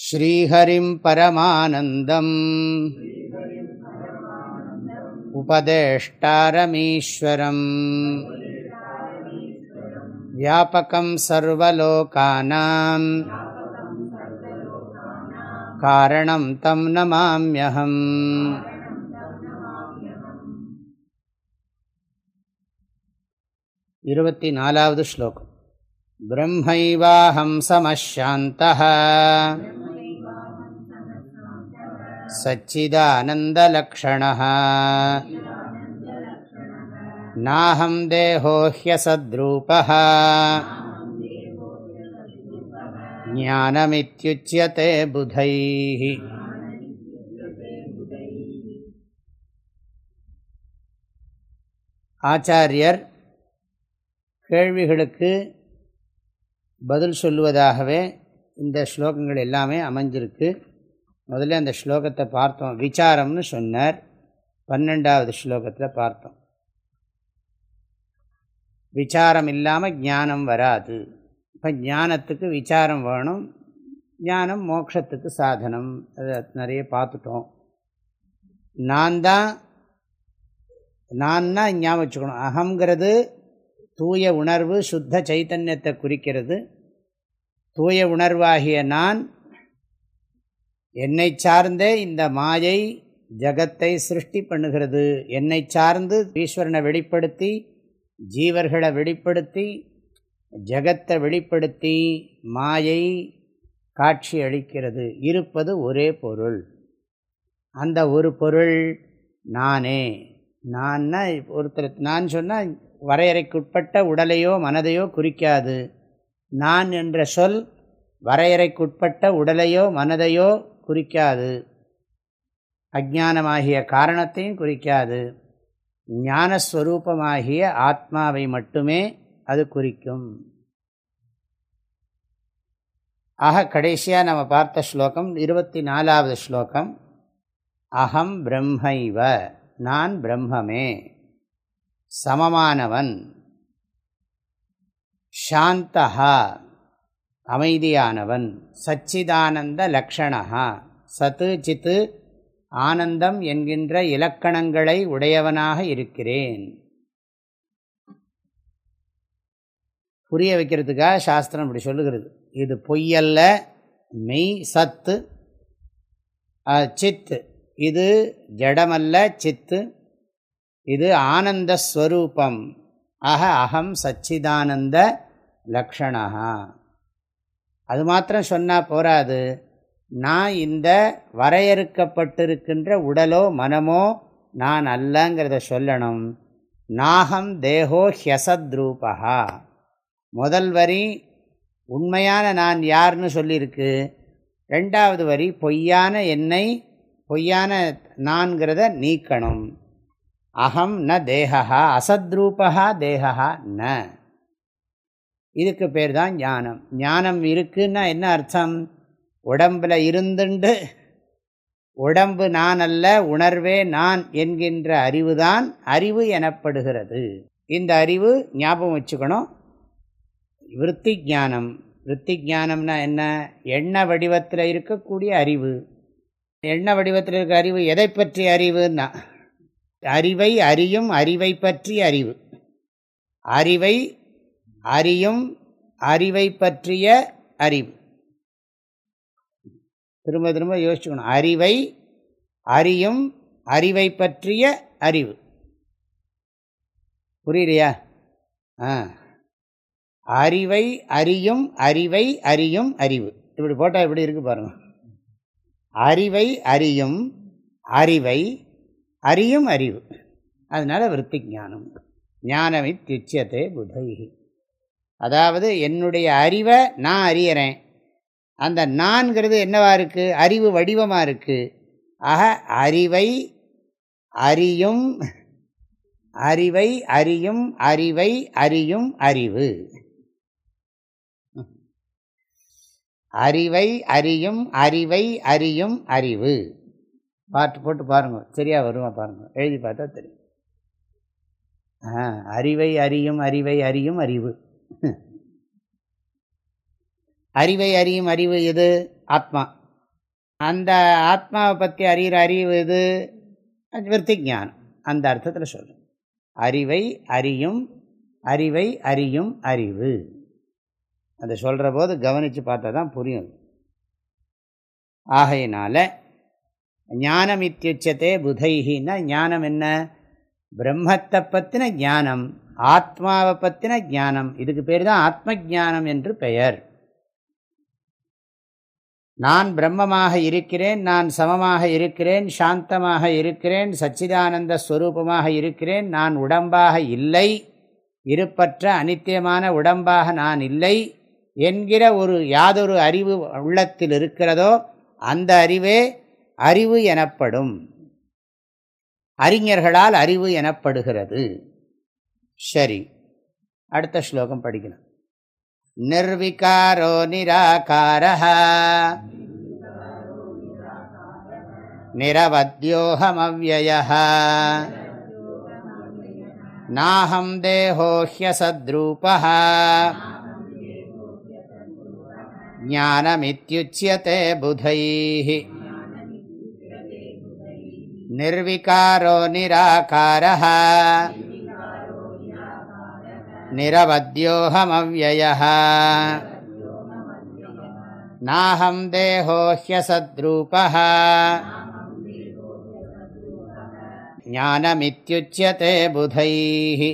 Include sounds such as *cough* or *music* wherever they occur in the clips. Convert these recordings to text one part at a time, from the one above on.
श्रीहरिं परमानन्दम् उपदेष्टारमीश्वरम् व्यापकं सर्वलोकानां कारणं तं नमाम्यहम् இருபத்தி நாலாவது ஸ்லோகம் பிரம்மைவாஹம் சமஷாந்தः सच्चिदानन्दलक्षणः नाहं देहो ह्यसद्रूपः ज्ञानमित्युच्यते बुधैः ஆச்சாரியர் கேள்விகளுக்கு பதில் சொல்லுவதாகவே இந்த ஸ்லோகங்கள் எல்லாமே அமைஞ்சிருக்கு முதல்ல அந்த ஸ்லோகத்தை பார்த்தோம். விசாரம்னு சொன்னார். பன்னெண்டாவது ஸ்லோகத்தில் பார்த்தோம். விசாரம் இல்லாமல் ஞானம் வராது. இப்போ ஞானத்துக்கு விசாரம் வேணும். ஞானம் மோட்சத்துக்கு சாதனம். அதை நிறைய பார்த்துட்டோம். நான் தான் நான் தான் ஞாபகம் வச்சுக்கணும். அகங்கிறது தூய உணர்வு சுத்த சைத்தன்யத்தை குறிக்கிறது. தூய உணர்வாகிய நான் என்னை சார்ந்தே இந்த மாயை ஜகத்தை சிருஷ்டி பண்ணுகிறது. என்னை சார்ந்து ஈஸ்வரனை வெளிப்படுத்தி ஜீவர்களை வெளிப்படுத்தி ஜகத்தை வெளிப்படுத்தி மாயை காட்சி அளிக்கிறது. இருப்பது ஒரே பொருள். அந்த ஒரு பொருள் நானே. நான்னா ஒருத்தர் நான் சொன்னால் வரையறைக்குட்பட்ட உடலையோ மனதையோ குறிக்காது. நான் என்ற சொல் வரையறைக்குட்பட்ட உடலையோ மனதையோ குறிக்காது. அஜானமாகிய காரணத்தையும் குறிக்காது. ஞானஸ்வரூபமாகிய ஆத்மாவை மட்டுமே அது குறிக்கும். ஆக கடைசியாக நம்ம பார்த்த ஸ்லோகம் இருபத்தி நாலாவது ஸ்லோகம். அகம் பிரம்மைவ நான் பிரம்மமே. சமமானவன். சாந்தகா அமைதியானவன். சச்சிதானந்த லக்ஷணா சத்து சித்து ஆனந்தம் என்கின்ற இலக்கணங்களை உடையவனாக இருக்கிறேன். புரிய வைக்கிறதுக்காக சாஸ்திரம் இப்படி சொல்லுகிறது. இது பொய்யல்ல மெய் சத்து சித்து. இது ஜடமல்ல சித்து. இது ஆனந்த ஸ்வரூபம். ஆக அகம் சச்சிதானந்த லக்ஷணா அது மாத்திரம் சொன்னால் போராது நான் இந்த வரையறுக்கப்பட்டிருக்கின்ற உடலோ மனமோ நான் அல்லங்கிறத சொல்லணும். நாகம் தேகோ ஹியசத்ரூபா முதல் வரி உண்மையான நான் யார்னு சொல்லியிருக்கு ரெண்டாவது வரி பொய்யான என்னை பொய்யான நான்கிறத நீக்கணும். அகம் ந தேகா அசத்ரூபா தேகா ந. இதுக்கு பேர் தான் ஞானம். ஞானம் இருக்குன்னா என்ன அர்த்தம்? உடம்பில் இருந்துண்டு உடம்பு நான் அல்ல உணர்வே நான் என்கின்ற அறிவு தான் அறிவு எனப்படுகிறது. இந்த அறிவு ஞாபகம் வச்சுக்கணும். விற்பி ஞானம். விற்பி ஞானம்னா என்ன? எண்ண வடிவத்தில் இருக்கக்கூடிய அறிவு. எண்ண வடிவத்தில் இருக்க அறிவு எதை பற்றிய அறிவுன்னா? அறிவை அறியும் அறிவை பற்றிய அறிவு. அறிவை அறியும் அறிவை பற்றிய அறிவு. திரும்ப திரும்ப யோசிச்சுக்கணும். அறிவை அறியும் அறிவை பற்றிய அறிவு. புரியலையா ஆ. அறிவை அறியும் அறிவை அறியும் அறிவு. இப்படி போட்டால் எப்படி இருக்கு பாருங்க. அறிவை அறியும் அறிவை அறியும் அறிவு. அதனால் விற்பி ஞானம். ஞானமை திச்சத்தை புதை அதாவது என்னுடைய அறிவை நான் அறியறேன். அந்த நான்கிறது என்னவா இருக்குது அறிவு வடிவமாக இருக்குது ஆக அறிவை அறியும் அறிவை அறியும் அறிவை அறியும் அறிவு. அறிவை அறியும் அறிவை அறியும் அறிவு. பாட்டு போட்டு பாருங்க. சரியா வருமா பாருங்கள் எழுதி பார்த்தா தெரியும். ஆ அறிவை அறியும் அறிவை அறியும் அறிவு. அறிவை அறியும் அறிவு எது? ஆத்மா. அந்த ஆத்மாவை பற்றி அறிகிற அறிவு எது? விற்பி ஞானம். அந்த அர்த்தத்தில் சொல்கிறேன் அறிவை அறியும் அறிவை அறியும் அறிவு. அதை சொல்கிற போது கவனித்து பார்த்தா தான் புரியும். ஆகையினால ஞானம் இத்தியுச்சத்தே புதைகின்னா ஞானம் என்ன? பிரம்மத்தை பற்றின ஞானம். ஆத்மாவை பற்றின ஞானம். இதுக்கு பேர் தான் ஆத்ம ஜானம் என்று பெயர். நான் பிரம்மமாக இருக்கிறேன் நான் சமமாக இருக்கிறேன் சாந்தமாக இருக்கிறேன் சச்சிதானந்த ஸ்வரூபமாக இருக்கிறேன் நான் உடம்பாக இல்லை இருப்பற்ற அனித்தியமான உடம்பாக நான் இல்லை என்கிற ஒரு யாதொரு அறிவு உள்ளத்தில் இருக்கிறதோ அந்த அறிவே அறிவு எனப்படும். அறிஞர்களால் அறிவு எனப்படுகிறது. சரி அடுத்த ஸ்லோகம் படிக்கணும் நிர்விகாரோ நிராகார நிரவத்யோகமவிய நாஹம் தேகோ ஹியசத்ரூப ஞானமித்யுச்சியதே புதை நிர்விகாரோ நிராகார निरवद्योऽहमव्ययः नाहं देहो ह्यसद्रूपः ஞானமித்யுச்சியதே புதைஹி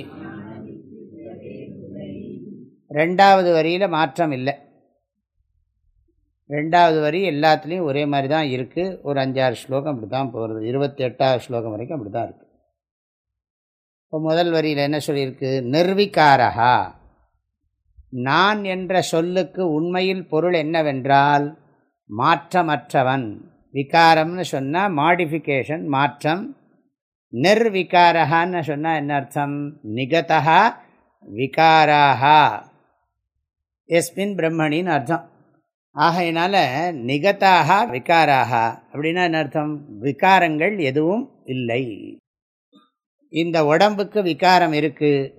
ரெண்டாவது வரியில் மாற்றம் இல்லை ரெண்டாவது வரி எல்லாத்துலேயும் ஒரே மாதிரி தான் இருக்குது ஒரு அஞ்சாறு ஸ்லோகம் அப்படி தான் போகிறது இருபத்தி எட்டாவது ஸ்லோகம் வரைக்கும் அப்படி தான் இருக்குது இப்போ முதல் வரியில் என்ன சொல்லியிருக்கு? நிர்விகாரகா நான் என்ற சொல்லுக்கு உண்மையில் பொருள் என்னவென்றால் மாற்றமற்றவன். விகாரம்னு சொன்னால் மாடிஃபிகேஷன் மாற்றம். நிர்விகாரகான்னு சொன்னால் என்ன அர்த்தம்? நிகதா விகாராகா எஸ்மின் பிரம்மணின்னு அர்த்தம். ஆகையினால நிகதாக விகாராக அப்படின்னா என்ன அர்த்தம்? விகாரங்கள் எதுவும் இல்லை. இந்த உடம்புக்கு விகாரம் இருக்குது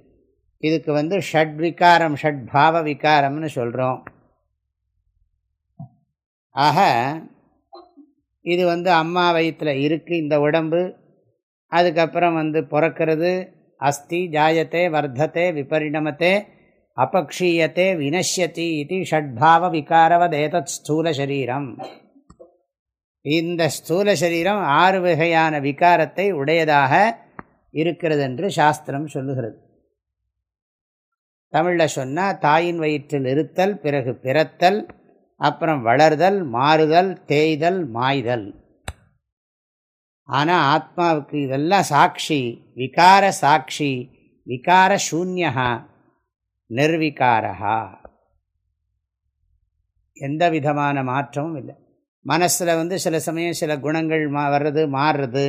இதுக்கு வந்து ஷட் விகாரம் ஷட் பாவ விகாரம்னு சொல்கிறோம் ஆக இது வந்து அம்மா வயிற்றில் இருக்குது இந்த உடம்பு. அதுக்கப்புறம் வந்து பிறக்கிறது அஸ்தி ஜாயத்தே வர்த்தத்தை விபரிணமத்தை அபக்ஷீயத்தை வினஷ்யதி இது ஷட்பாவ விகாரவதேதத் ஸ்தூல சரீரம். இந்த ஸ்தூல சரீரம் ஆறு வகையான விகாரத்தை உடையதாக இருக்கிறது என்று சாஸ்திரம் சொல்லுகிறது. தமிழில் சொன்னால் தாயின் வயிற்றில் இருத்தல் பிறகு பிறத்தல் அப்புறம் வளர்தல் மாறுதல் தேய்தல் மாய்தல். ஆனால் ஆத்மாவுக்கு இதெல்லாம் சாட்சி விகார சாட்சி விகார சூன்யா நிர்விகாரா எந்த விதமான மாற்றமும் இல்லை. மனசில் வந்து சில சமயம் சில குணங்கள் மா வர்றது மாறுறது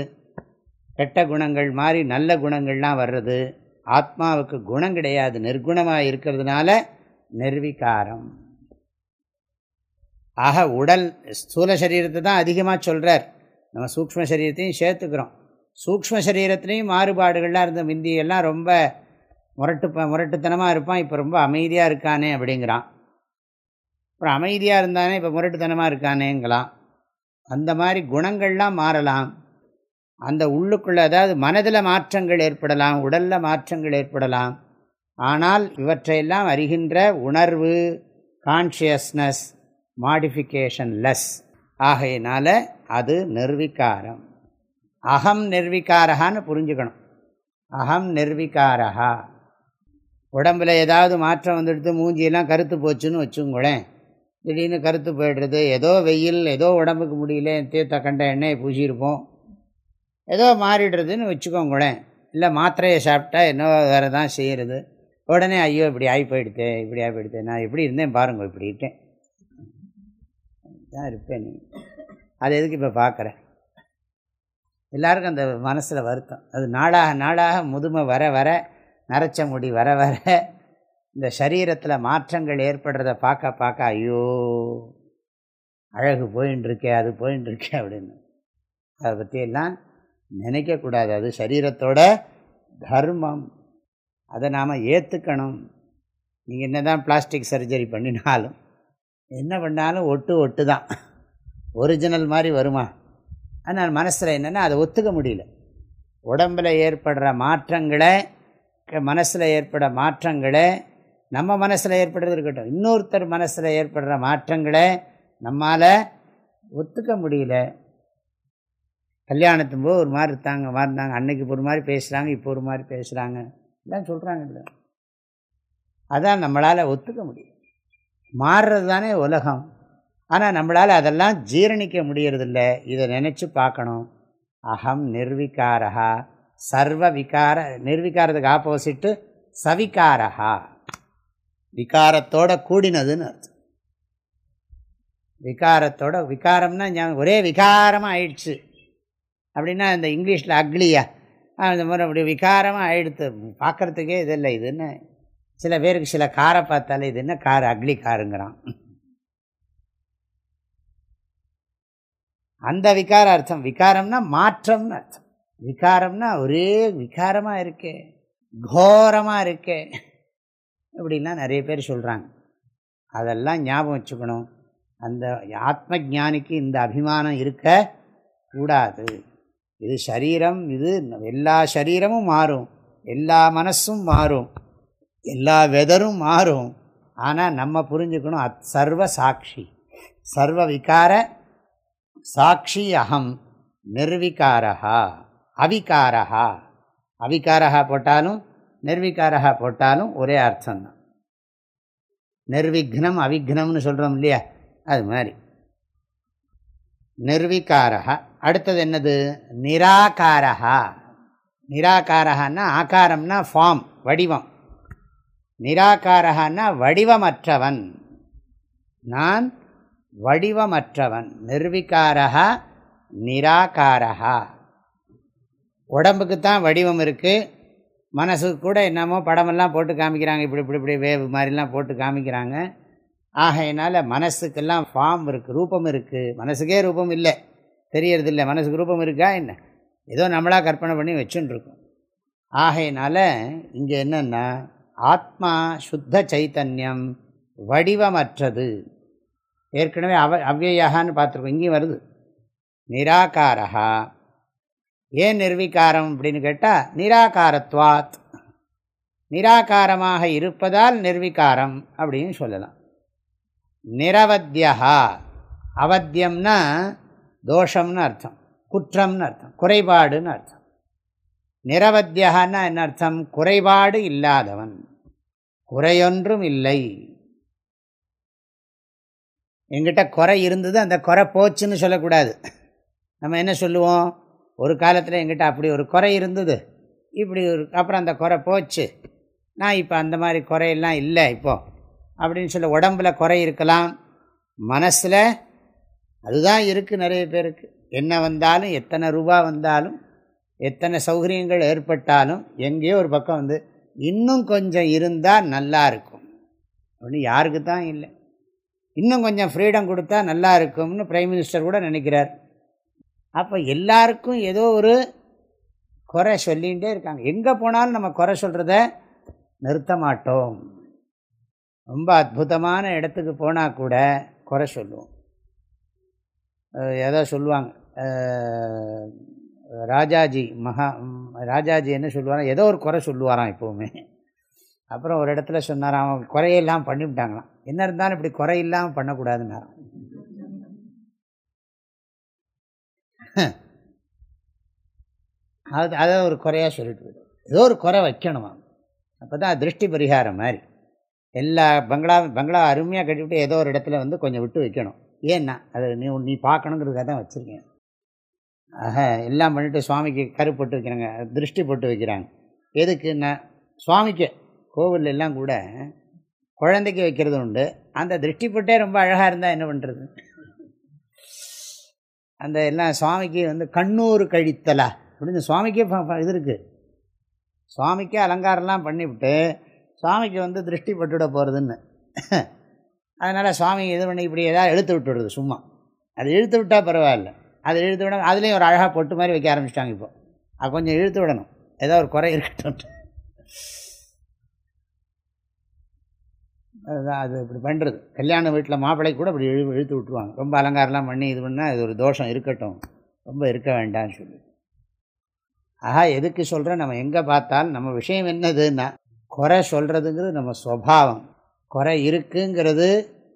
கெட்ட குணங்கள் மாதிரி நல்ல குணங்கள்லாம் வர்றது ஆத்மாவுக்கு குணம் கிடையாது நிர்குணமாக இருக்கிறதுனால நிர்வீகாரம். ஆக உடல் ஸ்தூல சரீரத்தை தான் அதிகமாக சொல்கிறார் நம்ம சூக்ம சரீரத்தையும் சேர்த்துக்கிறோம். சூக்ம சரீரத்துலேயும் மாறுபாடுகள்லாம் இருந்த முந்தியெல்லாம் ரொம்ப முரட்டு முரட்டுத்தனமாக இருப்பான் இப்போ ரொம்ப அமைதியாக இருக்கானே அப்படிங்கிறான். அப்புறம் அமைதியாக இருந்தானே இப்போ முரட்டுத்தனமாக இருக்கானேங்களாம் அந்த மாதிரி குணங்கள்லாம் மாறலாம். அந்த உள்ளுக்குள்ளே அதாவது மனதில் மாற்றங்கள் ஏற்படலாம் உடலில் மாற்றங்கள் ஏற்படலாம். ஆனால் இவற்றையெல்லாம் அறிகின்ற உணர்வு கான்ஷியஸ்னஸ் மாடிஃபிகேஷன் லெஸ் ஆகையினால அது நிர்விகாரம். அகம் நிர்விகாரகான்னு புரிஞ்சுக்கணும். அகம் நிர்விகாரகா. உடம்பில் ஏதாவது மாற்றம் வந்துடுத்து மூஞ்சியெல்லாம் கருத்து போச்சுன்னு வச்சுங்களேன் திடீர்னு கருத்து போய்டுறது ஏதோ வெயில் ஏதோ உடம்புக்கு முடியல தீர்த்த கண்ட எண்ணெயை பூசியிருப்போம். ஏதோ மாறிடுறதுன்னு வச்சுக்கோங்களேன். இல்லை மாத்திரையை சாப்பிட்டா என்ன வேறு தான் செய்கிறது உடனே ஐயோ இப்படி ஆகி போயிடுது இப்படி ஆகி போயிடுது நான் எப்படி இருந்தேன் பாருங்க இருக்கேன் தான் இருப்பேன் நீ. அது எதுக்கு இப்போ பார்க்குறேன் எல்லாருக்கும் அந்த மனசில் வருத்தம். அது நாளாக நாளாக முதுமை வர வர நரைச்ச முடி வர வர இந்த சரீரத்தில் மாற்றங்கள் ஏற்படுறத பார்க்க பார்க்க ஐயோ அழகு போயின்னு இருக்கே அது போயின்னு இருக்கே அப்படின்னு. அதை பற்றியெல்லாம் நினைக்கக்கூடாது. அது சரீரத்தோட தர்மம். அதை நாம் ஏற்றுக்கணும் நீங்கள் என்ன தான் பிளாஸ்டிக் சர்ஜரி பண்ணினாலும் என்ன பண்ணாலும் ஒட்டு ஒட்டு தான். ஒரிஜினல் மாதிரி வருமா? ஆனால் மனசில் என்னென்னா அதை ஒத்துக்க முடியல. உடம்பில் ஏற்படுற மாற்றங்களை மனசில் ஏற்பட மாற்றங்களை நம்ம மனசில் ஏற்படுறது இருக்கட்டும். இன்னொருத்தர் மனசில் ஏற்படுற மாற்றங்களை நம்மால் ஒத்துக்க முடியல. கல்யாணத்தும் போது ஒரு மாதிரி இருந்தாங்க மாறினாங்க அன்னைக்கு ஒரு மாதிரி பேசுகிறாங்க இப்போ ஒரு மாதிரி பேசுகிறாங்க எல்லாம் சொல்கிறாங்க இல்லை அதான் நம்மளால் ஒத்துக்க முடியும். மாறுறது தானே உலகம். ஆனால் நம்மளால் அதெல்லாம் ஜீரணிக்க முடியறதில்ல. இதை நினச்சி பார்க்கணும். அகம் நிர்விகாரா சர்வ விகார நிர்விகாரத்துக்கு ஆப்போசிட்டு சவிகாரா விகாரத்தோட கூடினதுன்னு அர்த்தம். விகாரத்தோட விகாரம்னா ஒரே விகாரமாக ஆயிடுச்சு. அப்படின்னா இந்த இங்கிலீஷில் அக்லியா. அந்த மாதிரி அப்படி விகாரமாக ஆயிடுத்து. பார்க்குறதுக்கே இது இல்லை. இதுன்னு சில பேருக்கு சில காரை பார்த்தாலே இது என்ன கார்? அக்லி காருங்கிறான். அந்த விகார அர்த்தம். விகாரம்னா மாற்றம்னு அர்த்தம். விகாரம்னா ஒரே விகாரமாக இருக்கே. கோரமாக இருக்கே. இப்படிலாம் நிறைய பேர் சொல்கிறாங்க அதெல்லாம் ஞாபகம் வச்சுக்கணும். அந்த ஆத்ம ஜானிக்கு இந்த அபிமானம் இருக்க கூடாது. இது சரீரம் இது எல்லா சரீரமும் மாறும். எல்லா மனசும் மாறும். எல்லா வெதரும் மாறும். ஆனால் நம்ம புரிஞ்சுக்கணும் அத் சர்வ சாட்சி. சர்வ விகார சாட்சி அகம். நிர்விகாரா அவிகாரா அவிகாரா போட்டாலும் நிர்விகாரா போட்டாலும் ஒரே அர்த்தம்தான். நிர்விக்னம் அவிக்னம்னு சொல்கிறோம் இல்லையா? அது மாதிரி. நிர்விகாரா அடுத்தது என்னது? நிராகாரா நிராகாரகான்னா ஆகாரம்னா ஃபார்ம் வடிவம். நிராகாரகான்னா வடிவமற்றவன். நான் வடிவமற்றவன். நிர்விகாரா நிராகாரா உடம்புக்கு தான் வடிவம் இருக்குது மனசுக்கு கூட என்னமோ படமெல்லாம் போட்டு காமிக்கிறாங்க. இப்படி இப்படி இப்படி வேவு மாதிரிலாம் போட்டு காமிக்கிறாங்க. ஆகையினால் மனசுக்கெல்லாம் ஃபார்ம் இருக்குது ரூபம் இருக்குது மனசுக்கே ரூபம் இல்லை. தெரியறதில்லை. மனசுக்கு ரூபம் இருக்கா என்ன? ஏதோ நம்மளாக கற்பனை பண்ணி வச்சுட்டுருக்கோம் ஆகையினால் இங்கே என்னென்னா ஆத்மா சுத்த சைத்தன்யம் வடிவமற்றது. ஏற்கனவே அவ அவ்வியாகான்னு பார்த்துருக்கோம். இங்கேயும் வருது. நிராகாரா ஏன் நிர்வீகாரம் அப்படின்னு கேட்டால் நிராகாரத்வாத். நிராகாரமாக இருப்பதால் நிர்வீகாரம் அப்படின்னு சொல்லலாம். நிரவத்தியா அவத்தியம்னா தோஷம்னு அர்த்தம் குற்றம்னு அர்த்தம் குறைபாடுன்னு அர்த்தம். நிரவத்தியகான்னா என்ன அர்த்தம்? குறைபாடு இல்லாதவன். குறையொன்றும் இல்லை. எங்கிட்ட குறை இருந்தது அந்த குறை போச்சுன்னு சொல்லக்கூடாது. நம்ம என்ன சொல்லுவோம்? ஒரு காலத்தில் எங்கிட்ட அப்படி ஒரு குறை இருந்தது. இப்படி ஒரு அப்புறம் அந்த குறை போச்சு. நான் இப்போ அந்த மாதிரி குறையெல்லாம் இல்லை இப்போது அப்படின்னு சொல்ல உடம்பில் குறை இருக்கலாம். மனசில் அதுதான் இருக்குது நிறைய பேருக்கு. என்ன வந்தாலும் எத்தனை ரூபா வந்தாலும் எத்தனை சௌகரியங்கள் ஏற்பட்டாலும் எங்கேயோ ஒரு பக்கம் வந்து இன்னும் கொஞ்சம் இருந்தால் நல்லா இருக்கும். அப்படின்னு யாருக்கு தான் இல்லை. இன்னும் கொஞ்சம் ஃப்ரீடம் கொடுத்தா நல்லா இருக்கும்னு பிரைம் மினிஸ்டர் கூட நினைக்கிறார். அப்போ எல்லாருக்கும் ஏதோ ஒரு குறை சொல்லிகிட்டே இருக்காங்க. எங்கே போனாலும் நம்ம குறை சொல்கிறத நிறுத்த மாட்டோம். ரொம்ப அற்புதமான இடத்துக்கு போனால் கூட குறை சொல்லுவோம். ஏதோ சொல்லுவாங்க. ராஜாஜி மகா ராஜாஜி என்ன சொல்லுவாராம் ஏதோ ஒரு குறை சொல்லுவாராம் எப்போவுமே. அப்புறம் ஒரு இடத்துல சொன்னாராம் அவங்க குறையெல்லாம் பண்ணிவிட்டாங்களாம். என்ன இருந்தாலும் இப்படி குறை இல்லாமல் பண்ணக்கூடாதுன்னாராம். அது அதை ஒரு குறையாக சொல்லிட்டு ஏதோ ஒரு குறை வைக்கணுமா அப்போ தான் திருஷ்டி பரிகாரம் மாதிரி. எல்லா பங்களா பங்களா அருமையாக கட்டிவிட்டு ஏதோ ஒரு இடத்துல வந்து கொஞ்சம் விட்டு வைக்கணும். ஏன்னா அது நீ நீ பார்க்கணுங்கிறதுக்காக தான் வச்சுருக்கேன். ஆக எல்லாம் பண்ணிவிட்டு சுவாமிக்கு கரு போட்டு வைக்கிறாங்க திருஷ்டி போட்டு வைக்கிறாங்க. எதுக்குன்னா சுவாமிக்கு கோவில் எல்லாம் கூட குழந்தைக்கு வைக்கிறது உண்டு. அந்த திருஷ்டி போட்டே ரொம்ப அழகாக இருந்தால் என்ன பண்ணுறது அந்த எல்லாம் சுவாமிக்கு வந்து கண்ணூர் கழித்தலா. அப்படின்னு சுவாமிக்கே இது இருக்குது சுவாமிக்கே அலங்காரம்லாம் பண்ணிவிட்டு சுவாமிக்கு வந்து திருஷ்டி பட்டுவிட போகிறதுன்னு அதனால் சுவாமி இது பண்ணி இப்படி ஏதாவது எழுத்து விட்டுடுது சும்மா. அது இழுத்து விட்டால் பரவாயில்ல. அது இழுத்து விட அதுலேயும் ஒரு அழகாக பொட்டு மாதிரி வைக்க ஆரம்பிச்சிட்டாங்க இப்போ. அது கொஞ்சம் இழுத்து விடணும். ஏதோ ஒரு குறை இருக்கட்டும். அதுதான் அது இப்படி பண்ணுறது கல்யாண வீட்டில் மாப்பிள்ளை கூட இப்படி இழு இழுத்து விட்டுருவாங்க. ரொம்ப அலங்காரம்லாம் பண்ணி இது பண்ணால் இது ஒரு தோஷம் இருக்கட்டும். ரொம்ப இருக்க வேண்டாம்னு சொல்லி. ஆஹா எதுக்கு சொல்கிறேன் நம்ம எங்கே பார்த்தாலும் நம்ம விஷயம் என்னதுன்னா குறை சொல்கிறதுங்கிறது நம்ம சுவாவம். குறை இருக்குங்கிறது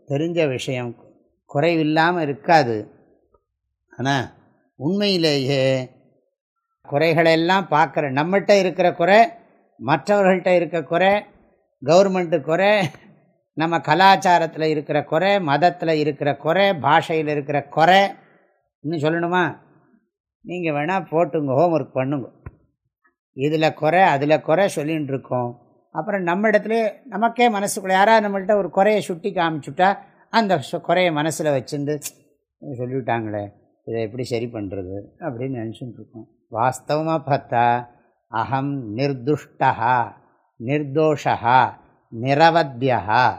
தெரிஞ்ச விஷயம். குறைவில்லாமல் இருக்காது. ஆனால் உண்மையிலேயே குறைகளெல்லாம் பார்க்குற நம்மகிட்ட இருக்கிற குறை மற்றவர்கள்ட்ட இருக்க குறை கவர்மெண்ட்டு குறை நம்ம கலாச்சாரத்தில் இருக்கிற குறை மதத்தில் இருக்கிற குறை பாஷையில் இருக்கிற குறை இன்னும் சொல்லணுமா? நீங்கள் வேணால் போட்டுங்க ஹோம் ஒர்க் பண்ணுங்க. இதில் குறை அதில் குறை சொல்லின்னு இருக்கோம் அப்புறம் நம்ம இடத்துல நமக்கே மனசுக்குள்ளே யாராவது நம்மள்கிட்ட ஒரு குறையை சுட்டி காமிச்சுட்டா அந்த குறையை மனசில் வச்சுருந்து சொல்லிவிட்டாங்களே இதை எப்படி சரி பண்ணுறது அப்படின்னு நினச்சிட்டு இருக்கோம். வாஸ்தவமாக பார்த்தா அகம் நிர்துஷ்டா நிர்தோஷா நிரவத்தியா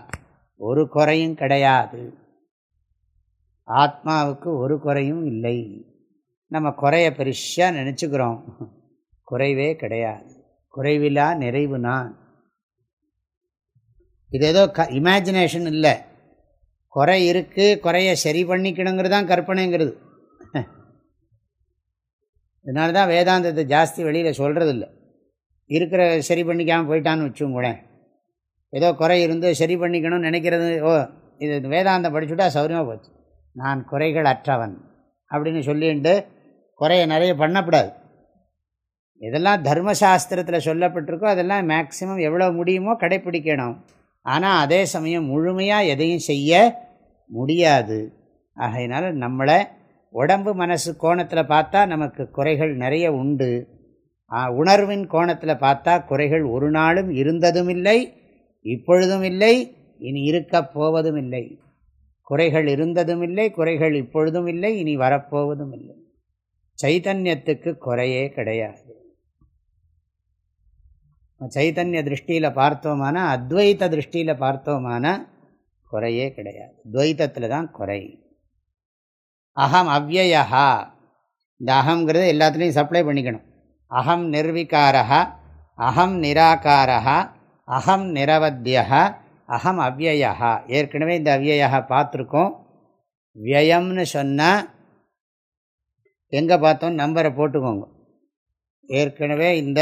ஒரு குறையும் கிடையாது. ஆத்மாவுக்கு ஒரு குறையும் இல்லை. நம்ம குறைய பெருசாக நினச்சிக்கிறோம். குறைவே கிடையாது. குறைவிலா நிறைவு நான். இது ஏதோ க இமேஜினேஷன் இல்லை. குறை இருக்குது குறைய சரி பண்ணிக்கணுங்கிறது தான் கற்பனைங்கிறது. *laughs* இதனால தான் வேதாந்தத்தை ஜாஸ்தி வெளியில் சொல்கிறதில்ல இருக்கிற சரி பண்ணிக்காமல் போயிட்டான்னு வச்சுங்க ஏதோ குறை இருந்து சரி பண்ணிக்கணும்னு நினைக்கிறது ஓ இது வேதாந்தம் படிச்சுட்டா சௌரியமாக போச்சு. நான் குறைகள் அற்றவன் அப்படின்னு சொல்லிட்டு குறைய நிறைய பண்ணக்கூடாது. இதெல்லாம் தர்மசாஸ்திரத்தில் சொல்லப்பட்டிருக்கோ அதெல்லாம் மேக்சிமம் எவ்வளோ முடியுமோ கடைப்பிடிக்கணும். ஆனால் அதே சமயம் முழுமையாக எதையும் செய்ய முடியாது. ஆகையினால நம்மளை உடம்பு மனசு கோணத்தில் பார்த்தா நமக்கு குறைகள் நிறைய உண்டு. உணர்வின் கோணத்தில் பார்த்தா குறைகள் ஒரு நாளும் இருந்ததும் இல்லை இப்பொழுதும் இல்லை இனி இருக்கப் போவதும் இல்லை. குறைகள் இருந்ததும் இல்லை குறைகள் இப்பொழுதும் இல்லை இனி வரப்போவதும் இல்லை. சைத்தன்யத்துக்கு குறையே கிடையாது. சைத்தன்ய திருஷ்டியில் பார்த்தோமான அத்வைத்த திருஷ்டியில் பார்த்தோமான குறையே கிடையாது. துவைத்தத்தில் தான் குறை. அகம் அவ்வயா இந்த அகங்கிறது எல்லாத்துலேயும் சப்ளை பண்ணிக்கணும். அகம் நிர்வீக்காரா அகம் நிராகாரா அகம் நிரவத்தியா அகம் அவ்வயா ஏற்கனவே இந்த அவ்வயா பார்த்துருக்கோம். வியயம்னு சொன்னால் எங்கே பார்த்தோம் நம்பரை போட்டுக்கோங்க. ஏற்கனவே இந்த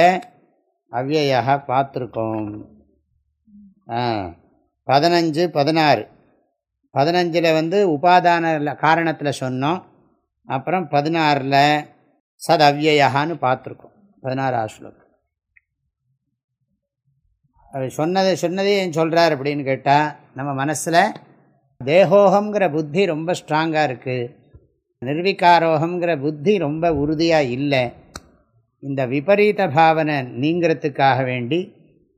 அவ்வயாக பார்த்துருக்கோம் பதினஞ்சு பதினாறு. பதினஞ்சில் வந்து உபாதான காரணத்தில் சொன்னோம். அப்புறம் பதினாறில் சத் அவ்வயான்னு பார்த்துருக்கோம் பதினாறு ஆஸ்லோக் அது சொன்னதை சொன்னதே ஏன் சொல்கிறார் அப்படின்னு கேட்டால் நம்ம மனசில் தேகோகங்கிற புத்தி ரொம்ப ஸ்ட்ராங்காக இருக்குது நிர்விகாரோகங்கிற புத்தி ரொம்ப உறுதியாக இல்லை. இந்த விபரீத பாவனை நீங்கிறதுக்காக வேண்டி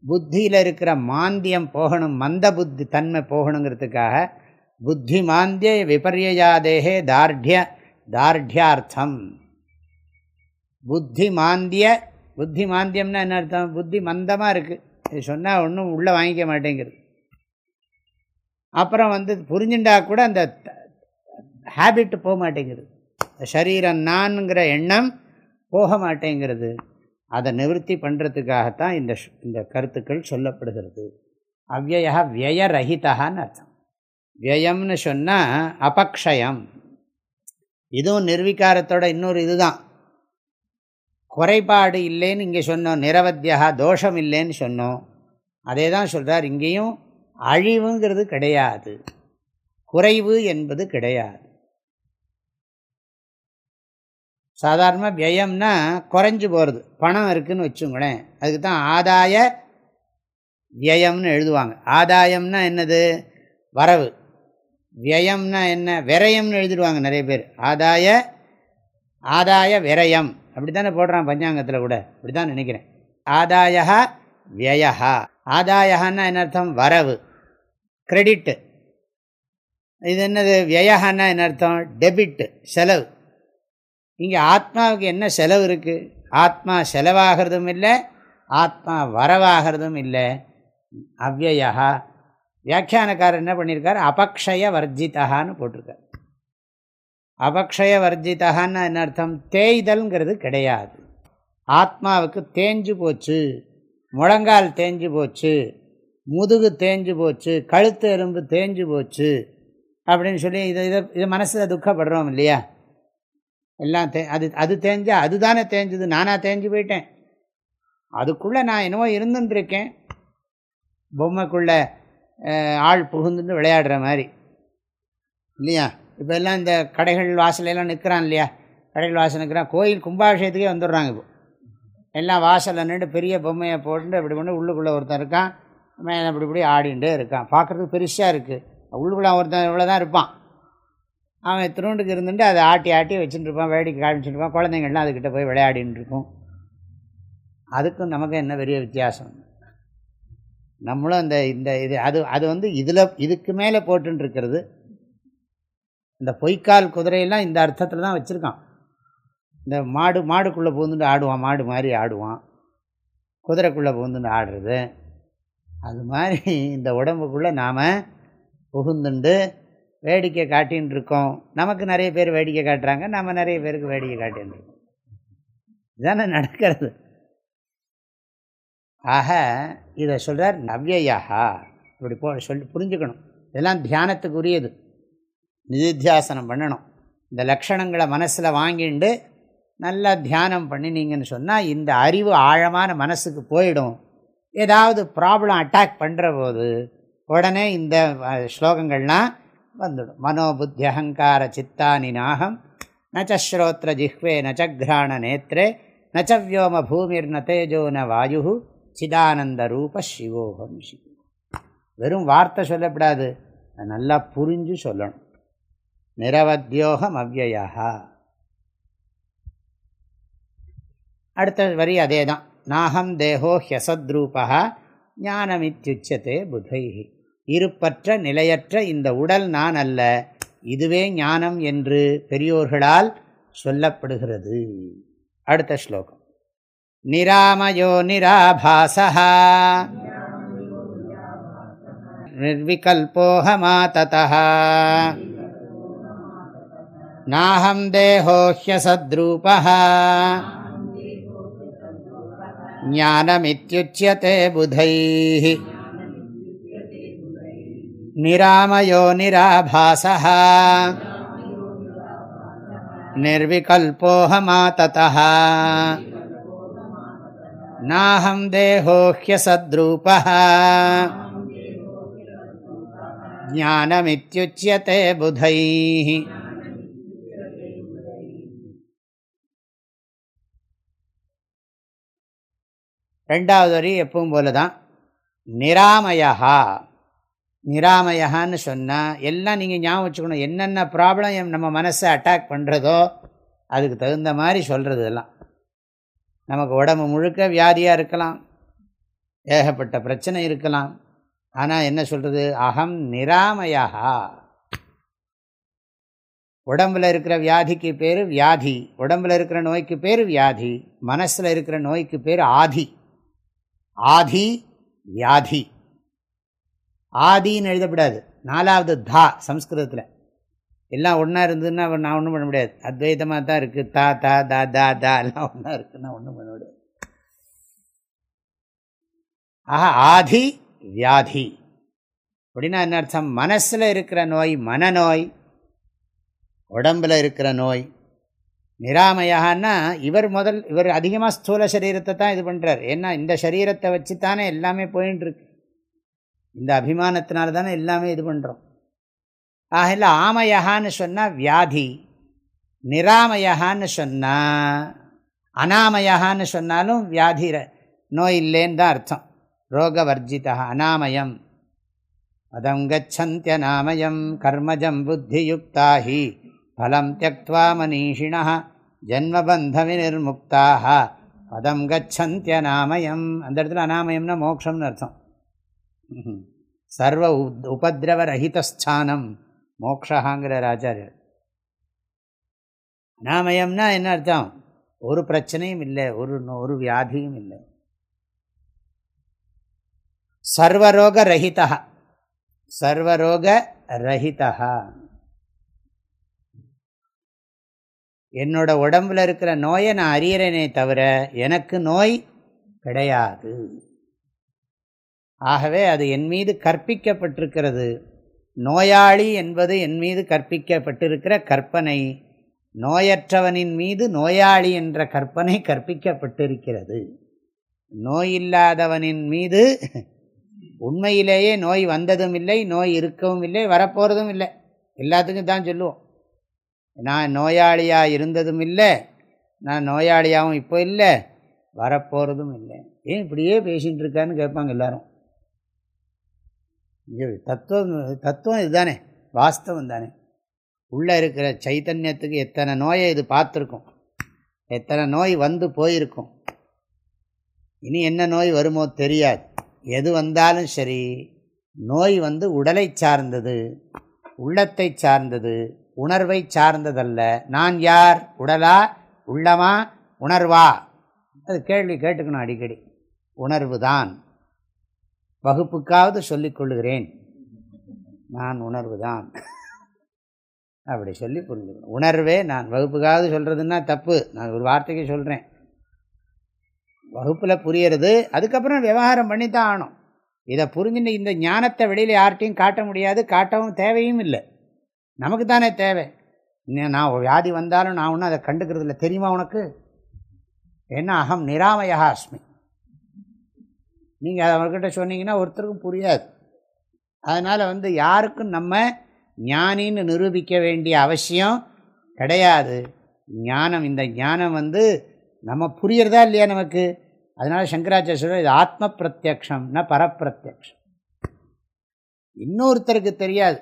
புத்தியில் இருக்கிற மாந்தியம் போகணும் மந்த புத்தி தன்மை போகணுங்கிறதுக்காக புத்தி மாந்திய விபர்யாதேகே தார்டிய தார்டியார்த்தம். புத்தி மாந்திய புத்தி மாந்தியம்னா என்ன அர்த்தம்? புத்தி மந்தமாக இருக்குது இது சொன்னால் ஒன்றும் உள்ளே வாங்கிக்க மாட்டேங்கிறது. அப்புறம் வந்து புரிஞ்சுட்டா கூட அந்த ஹேபிட் போக மாட்டேங்கிறது. சரீரம் நான்ங்கிற எண்ணம் போக மாட்டேங்கிறது அதை நிவர்த்தி பண்ணுறதுக்காகத்தான் இந்த இந்த கருத்துக்கள் சொல்லப்படுகிறது. அவ்வயா வியரஹிதான்னு அர்த்தம். வியயம்னு சொன்னால் அபக்ஷயம். இதுவும் நிர்வீகாரத்தோட இன்னொரு இதுதான். குறைபாடு இல்லைன்னு இங்கே சொன்னோம் நிரவத்தியா தோஷம் இல்லைன்னு சொன்னோம். அதே தான் சொல்கிறார் இங்கேயும் அழிவுங்கிறது கிடையாது. குறைவு என்பது கிடையாது. சாதாரணமாக வியயம்னா குறைஞ்சி போகிறது பணம் இருக்குதுன்னு வச்சுங்களேன் அதுக்கு தான் ஆதாய வியயம்னு எழுதுவாங்க. ஆதாயம்னா என்னது? வரவு. வியயம்னா என்ன? விரயம்னு எழுதிடுவாங்க நிறைய பேர். ஆதாய ஆதாய விரயம். அப்படி தானே போடுறான் பஞ்சாங்கத்தில் கூட. அப்படி தான் நினைக்கிறேன். ஆதாயா வியா ஆதாயான்னா என்ன அர்த்தம்? வரவு. கிரெடிட்டு. இது என்னது? வியகான்னா என்ன அர்த்தம்? டெபிட்டு. செலவு. இங்கே ஆத்மாவுக்கு என்ன செலவு இருக்குது ஆத்மா செலவாகிறதும் இல்லை ஆத்மா வரவாகிறதும் இல்லை. அவ்வயா வியாக்கியானக்காரர் என்ன பண்ணியிருக்கார் அபக்ஷய வர்ஜிதான்னு போட்டிருக்கார். அபக்ஷய வர்ஜிதான்னு என்ன அர்த்தம்? தேய்தல்ங்கிறது கிடையாது. ஆத்மாவுக்கு தேஞ்சு போச்சு முழங்கால் தேஞ்சு போச்சு முதுகு தேஞ்சு போச்சு கழுத்து எலும்பு தேஞ்சு போச்சு அப்படின்னு சொல்லி இதை இதை இதை மனசில் துக்கப்படுறோம் இல்லையா? எல்லாம் தே அது அது தேஞ்சா அதுதானே தேஞ்சுது. நானாக தேஞ்சு போயிட்டேன். அதுக்குள்ளே நான் என்னவோ இருந்துருக்கேன் பொம்மைக்குள்ளே ஆள் புகுந்துட்டு விளையாடுற மாதிரி. இல்லையா? இப்போ எல்லாம் இந்த கடைகள் வாசலெல்லாம் நிற்கிறான் இல்லையா? கடைகள் வாசல் நிற்கிறான் கோயில் கும்பாபிஷேகத்துக்கே வந்துடுறாங்க இப்போ. எல்லாம் வாசலில் நின்று பெரிய பொம்மையை போட்டு அப்படி பண்ணி உள்ளுக்குள்ளே ஒருத்தன் இருக்கான். மேலே அப்படி இப்படி ஆடிகிட்டே இருக்கான். பார்க்குறதுக்கு பெருசாக இருக்குது உள்ளுக்குள்ளே ஒருத்தன் இவ்வளோ தான் இருப்பான். அவன் திருண்டுக்கு இருந்துட்டு அதை ஆட்டி ஆட்டி வச்சுட்டு இருப்பான் வேடிக்கை காமிச்சுட்டு இருப்பான். குழந்தைங்கள்லாம் அதுக்கிட்ட போய் விளையாடின்னு இருக்கும். அதுக்கும் நமக்கு என்ன பெரிய வித்தியாசம்? நம்மளும் அந்த இந்த இது அது அது வந்து இதில் இதுக்கு மேலே போட்டுருக்கிறது இந்த பொய்க்கால் குதிரையெல்லாம் இந்த அர்த்தத்தில் தான் வச்சுருக்கான். இந்த மாடு மாடுக்குள்ளே பூந்துட்டு ஆடுவான் மாடு மாதிரி ஆடுவான். குதிரைக்குள்ளே பூந்துட்டு ஆடுறது. அது மாதிரி இந்த உடம்புக்குள்ளே நாம் புகுந்துண்டு வேடிக்கை காட்டின்னு இருக்கோம் நமக்கு நிறைய பேர் வேடிக்கை காட்டுறாங்க நம்ம நிறைய பேருக்கு வேடிக்கை காட்டின்னு இருக்கோம் இதுதானே நடக்கிறது. ஆக இதை சொல்கிறார் நவ்யா இப்படி போ சொல்லி புரிஞ்சுக்கணும். இதெல்லாம் தியானத்துக்குரியது. நிதித்தியாசனம் பண்ணணும். இந்த லக்ஷணங்களை மனசில் வாங்கிண்டு நல்லா தியானம் பண்ணினீங்கன்னு சொன்னால் இந்த அறிவு ஆழமான மனசுக்கு போயிடும். ஏதாவது ப்ராப்ளம் அட்டாக் பண்ணுற போது உடனே இந்த ஸ்லோகங்கள்லாம் வந்துடும். மனோபுத்தி அகங்கார சித்தானி நாகம். நச்சஸ்ரோத்திர ஜிஹ்வே நச்சக்ராண நேத்திரே நச்ச வியோம பூமிர் ந தேஜோ ந வாயு சிதானந்த ரூப சிவோகம் சிவ வெறும் வார்த்தை சொல்லப்படாது நல்லா புரிஞ்சு சொல்லணும். நிரவத்தியோகம் அவ்வயா அடுத்த வரி அதே தான் நாகம் தேகோ ஹியசத்ரூபா ஞானமித்யுச்சதே புதைஹி இருப்பற்ற நிலையற்ற இந்த உடல் நான் அல்ல இதுவே ஞானம் என்று பெரியோர்களால் சொல்லப்படுகிறது அடுத்த ஸ்லோகம் நிராமயோ நிராபாசா निर्विकल्पोऽहमाततः नाहं देहो ह्यसद्रूपः ज्ञानमित्युच्यते बुधैः निरामयो निराभासः निर्विकल्पोऽहमाततः नाहं देहो ह्यसद्रूपः ज्ञानमित्युच्यते बुधैः ரெண்டாவது வரி எப்பவும் போல தான் நிராமயா நிராமயான்னு சொன்னால் எல்லாம் நீங்கள் ஞாபகம் வச்சுக்கணும். என்னென்ன ப்ராப்ளம் நம்ம மனசை அட்டாக் பண்ணுறதோ அதுக்கு தகுந்த மாதிரி சொல்கிறது எல்லாம். நமக்கு உடம்பு முழுக்க வியாதியாக இருக்கலாம். ஏகப்பட்ட பிரச்சனை இருக்கலாம். ஆனால் என்ன சொல்கிறது அகம் நிராமயா உடம்பில் இருக்கிற வியாதிக்கு பேர் வியாதி. உடம்பில் இருக்கிற நோய்க்கு பேர் வியாதி. மனசில் இருக்கிற நோய்க்கு பேர் ஆதி. ஆதி வியாதி. ஆதின்னு எழுதப்படாது. நாலாவது தா சம்ஸ்கிருதத்தில். எல்லாம் ஒன்றா இருந்ததுன்னா நான் ஒன்றும் பண்ண முடியாது. அத்வைதமாக தான் இருக்குது தா தா தா தா தா எல்லாம் ஒன்றா இருக்குன்னா ஒன்றும் பண்ண முடியாது. ஆஹா ஆதி வியாதி. அப்படின்னா என்ன அர்த்தம்? மனசில் இருக்கிற நோய் மனநோய் உடம்பில் இருக்கிற நோய் நிராமையாகனா இவர் முதல் இவர் அதிகமாக ஸ்தூல சரீரத்தை தான் இது பண்ணுறார் ஏன்னா இந்த சரீரத்தை வச்சு தானே எல்லாமே போயின்னு இருக்கு இந்த அபிமானத்தினால தானே எல்லாமே இது பண்ணுறோம் ஆகல இல்லை சொன்னால் வியாதி நிராமயகான்னு சொன்னால் அனாமயகான்னு சொன்னாலும் வியாதி நோய் இல்லைன்னு தான் அர்த்தம். ரோகவர்ஜிதா அனாமயம். பதம் கச்சந்தியநாமயம் கர்மஜம் புத்தியுக்தா ஹி பலம் தியக்வா மனீஷிண ஜன்மபந்த வினிர்முக்தாக பதம் கச்சந்தியநாமயம் அந்த இடத்துல அனாமயம்னா மோக்ஷம்னு அர்த்தம். சர்வ உபதிரவரஹிதஸ்தானம். மோக்ஷாங்கிறார் ஆச்சாரியர் அனாமயம்னா என்ன அர்த்தம்? ஒரு பிரச்சனையும் இல்லை ஒரு ஒரு வியாதியும் இல்லை. சர்வரோக ரஹிதா சர்வரோக ரஹிதா என்னோட உடம்பில் இருக்கிற நோயை நான் அறியறேனே தவிர எனக்கு நோய் கிடையாது. ஆகவே அது என் மீது கற்பிக்கப்பட்டிருக்கிறது. நோயாளி என்பது என் மீது கற்பிக்கப்பட்டிருக்கிற கற்பனை. நோயற்றவனின் மீது நோயாளி என்ற கற்பனை கற்பிக்கப்பட்டிருக்கிறது. நோய் இல்லாதவனின் மீது உண்மையிலேயே நோய் வந்ததும் இல்லை நோய் இருக்கவும் இல்லை வரப்போகிறதும் இல்லை. எல்லாத்துக்கும் தான் சொல்லுவோம். நான் நோயாளியாக இருந்ததும் இல்லை நான் நோயாளியாகவும் இப்போ இல்லை வரப்போகிறதும் இல்லை. ஏன் இப்படியே பேசிகிட்டு இருக்கான்னு கேட்பாங்க எல்லோரும். தத்துவம் தத்துவம் இதுதானே. வாஸ்தவம் தானே. உள்ளே இருக்கிற சைத்தன்யத்துக்கு எத்தனை நோயை இது பார்த்துருக்கும். எத்தனை நோய் வந்து போயிருக்கும். இனி என்ன நோய் வருமோ தெரியாது. எது வந்தாலும் சரி நோய் வந்து உடலை சார்ந்தது உள்ளத்தை சார்ந்தது உணர்வை சார்ந்ததல்ல. நான் யார்? உடலா? உள்ளமா? உணர்வா? அது கேள்வி கேட்டுக்கணும் அடிக்கடி. உணர்வு தான். வகுப்புக்காவது சொல்லிக்கொள்ளுகிறேன் நான் உணர்வு தான் அப்படி சொல்லி புரிஞ்சுக்கணும். உணர்வே நான் வகுப்புக்காவது சொல்கிறதுன்னா தப்பு. நான் ஒரு வார்த்தைக்கு சொல்கிறேன் வகுப்பில் புரியறது அதுக்கப்புறம் விவகாரம் பண்ணி தான் ஆகணும். இதை புரிஞ்சுட்டு இந்த ஞானத்தை வெளியில் யார்கிட்டையும் காட்ட முடியாது காட்டவும் தேவையும் இல்லை. நமக்கு தானே தேவை. நான் வியாதி வந்தாலும் நான் ஒன்றும் அதை கண்டுக்கிறது இல்லை தெரியுமா உனக்கு? என்ன அகம் நிராமயா அஸ்மி நீங்கள் அவர்கிட்ட சொன்னீங்கன்னா ஒருத்தருக்கும் புரியாது. அதனால் வந்து யாருக்கும் நம்ம ஞானின்னு நிரூபிக்க வேண்டிய அவசியம் கிடையாது. ஞானம் இந்த ஞானம் வந்து நம்ம புரியறதா இல்லையா நமக்கு? அதனால் சங்கராச்சாரிய சொல்கிற இது ஆத்ம பிரத்யக்ஷம்னா பரப்பிரத்யக்ஷம். இன்னொருத்தருக்கு தெரியாது.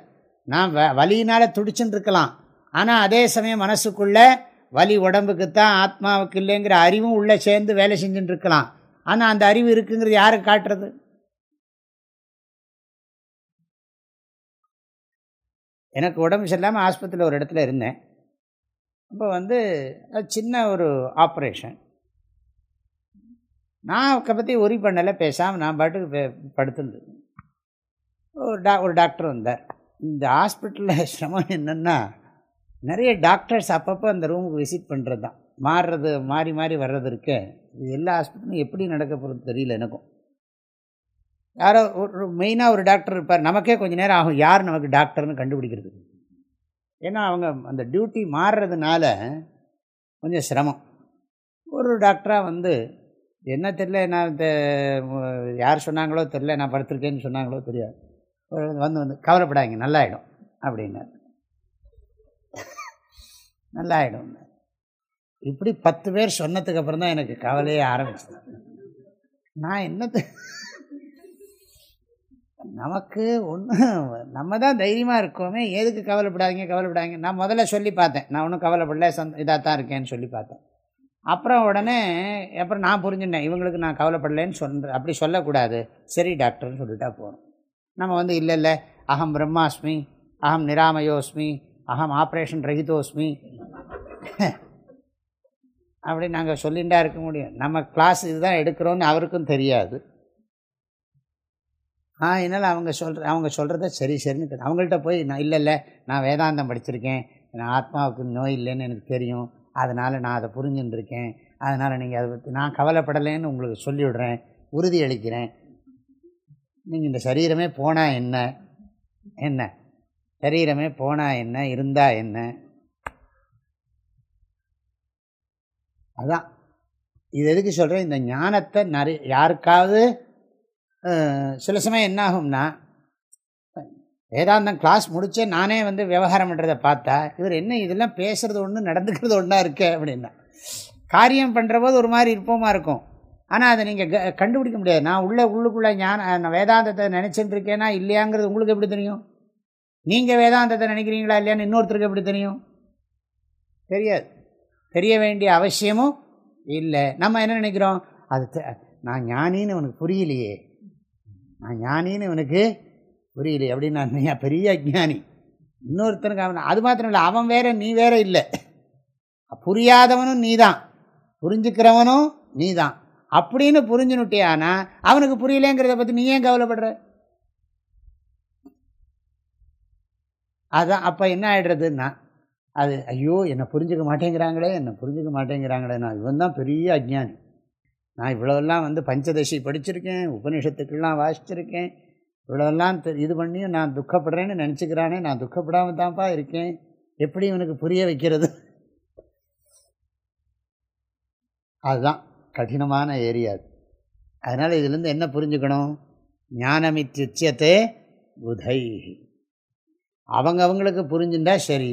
நான் வ வலியினால் துடிச்சுன்னு இருக்கலாம். ஆனால் அதே சமயம் மனசுக்குள்ளே வலி உடம்புக்கு தான் ஆத்மாவுக்கு இல்லைங்கிற அறிவும் உள்ளே சேர்ந்து வேலை செஞ்சுட்டு இருக்கலாம். ஆனால் அந்த அறிவு இருக்குங்கிறது யாருக்கு காட்டுறது? எனக்கு உடம்பு சரியில்லாமல் ஆஸ்பத்திரியில் ஒரு இடத்துல இருந்தேன். அப்போ வந்து அது சின்ன ஒரு ஆப்ரேஷன். நான் பற்றி ஒரி பண்ணலை பேசாமல் நான் பாட்டுக்கு படுத்துருந்து. ஒரு டா ஒரு டாக்டர் வந்தார். இந்த ஹாஸ்பிட்டலில் *laughs* சிரமம் என்னென்னா நிறைய டாக்டர்ஸ் அப்பப்போ அந்த ரூமுக்கு விசிட் பண்ணுறது தான் மாறுறது மாறி மாறி வர்றது இருக்கு இது எல்லா ஹாஸ்பிட்டலும் எப்படி நடக்க போகிறது தெரியல எனக்கும். யாரோ ஒரு மெயினாக ஒரு டாக்டர் இருப்பார். நமக்கே கொஞ்சம் நேரம் ஆகும். யார் நமக்கு டாக்டர்னு கண்டுபிடிக்கிறது ஏன்னா அவங்க அந்த டியூட்டி மாறுறதுனால கொஞ்சம் சிரமம். ஒரு டாக்டராக வந்து என்ன தெரில நான் யார் சொன்னாங்களோ தெரில நான் படுத்திருக்கேன்னு சொன்னாங்களோ தெரியாது. வந்து வந்து கவலைப்படாங்க நல்லாயிடும் அப்படின்னார். நல்லாயிடும் இப்படி பத்து பேர் சொன்னதுக்கு அப்புறம் தான் எனக்கு கவலையே ஆரம்பிச்சது. நான் என்னத்து நமக்கு ஒன்று நம்ம தான் தைரியமாக இருக்கோமே எதுக்கு கவலைப்படாதீங்க கவலைப்படாதீங்க. நான் முதல்ல சொல்லி பார்த்தேன். நான் ஒன்றும் கவலைப்படல சந் இதாக தான் இருக்கேன்னு சொல்லி பார்த்தேன். அப்புறம் உடனே அப்புறம் நான் புரிஞ்சுட்டேன் இவங்களுக்கு நான் கவலைப்படலேன்னு சொல்ற அப்படி சொல்லக்கூடாது. சரி டாக்டர்னு சொல்லிட்டா போகணும் நம்ம வந்து இல்லை இல்லை. அகம் பிரம்மாஸ்மி அகம் நிராமயோஸ்மி அகம் ஆப்ரேஷன் ரஹிதோஸ்மி. அப்படி நாங்கள் சொல்லிகிட்டா இருக்க முடியும். நம்ம கிளாஸ் இதுதான் எடுக்கிறோன்னு அவருக்கும் தெரியாது. ஆ என்னால் அவங்க சொல்கிற அவங்க சொல்கிறத சரி சரின்னு அவங்கள்ட்ட போய் நான் இல்லை இல்லை நான் வேதாந்தம் படிச்சிருக்கேன். நான் ஆத்மாவுக்கு நோய் இல்லைன்னு எனக்கு தெரியும். அதனால் நான் அதை புரிஞ்சுன்னு இருக்கேன் அதனால் நீங்கள் அதை பற்றி நான் கவலைப்படலைன்னு உங்களுக்கு சொல்லிவிடுறேன். உறுதி அளிக்கிறேன். நீங்கள் இந்த சரீரமே போனால் என்ன? என்ன? சரீரமே போனால் என்ன? இருந்தால் என்ன? அதான். இது எதுக்கு சொல்கிறேன் இந்த ஞானத்தை நிறைய யாருக்காவது சில சமயம் என்ன ஆகும்னா வேதாந்தம் கிளாஸ் முடித்தே நானே வந்து விவகாரம் பண்ணுறதை பார்த்தா இவர் என்ன இதெல்லாம் பேசுகிறது ஒன்று நடந்துக்கிறது ஒன்றா இருக்கு அப்படின்னா காரியம் பண்ணுற போது ஒரு மாதிரி இருப்போமா இருக்கும். ஆனால் அதை நீங்கள் க கண்டுபிடிக்க முடியாது. நான் உள்ளே உள்ளுக்குள்ளே ஞான நான் வேதாந்தத்தை நினச்சிட்டு இருக்கேனா இல்லையாங்கிறது உங்களுக்கு எப்படி தெரியும்? நீங்கள் வேதாந்தத்தை நினைக்கிறீங்களா இல்லையான்னு இன்னொருத்தருக்கு எப்படி தெரியும்? தெரியாது. தெரிய வேண்டிய அவசியமும் இல்லை. நம்ம என்ன நினைக்கிறோம்? அது நான் ஞானின்னு உனக்கு புரியலையே. நான் ஞானின்னு உனக்கு புரியலையே. அப்படின்னு நான் பெரிய அஜானி இன்னொருத்தனுக்கு அவன் அது மாத்திரம் இல்லை. அவன் வேற நீ வேற இல்லை. புரியாதவனும் நீ தான் புரிஞ்சுக்கிறவனும் நீ தான் அப்படின்னு புரிஞ்சுனுட்டியானா அவனுக்கு புரியலேங்கிறத பற்றி நீ ஏன் கவலைப்படுற? அதுதான் அப்போ என்ன ஆகிடுறதுன்னா அது ஐயோ என்னை புரிஞ்சுக்க மாட்டேங்கிறாங்களே என்னை புரிஞ்சுக்க மாட்டேங்கிறாங்களே. நான் இவன் தான் பெரிய அஜ்ஞானி. நான் இவ்வளோலாம் வந்து பஞ்சதசி படிச்சிருக்கேன் உபநிஷத்துக்கெல்லாம் வாசிச்சிருக்கேன். இவ்வளோவெல்லாம் இது பண்ணியும் நான் துக்கப்படுறேன்னு நினச்சிக்கிறானே நான் துக்கப்படாமல் தான்ப்பா இருக்கேன். எப்படி இவனுக்கு புரிய வைக்கிறது? அதுதான் கடினமான ஏரியா அதனால் இதுலேருந்து என்ன புரிஞ்சுக்கணும்? ஞானமித்யுச்சியத்தே புதை அவங்க அவங்களுக்கு புரிஞ்சுட்டா சரி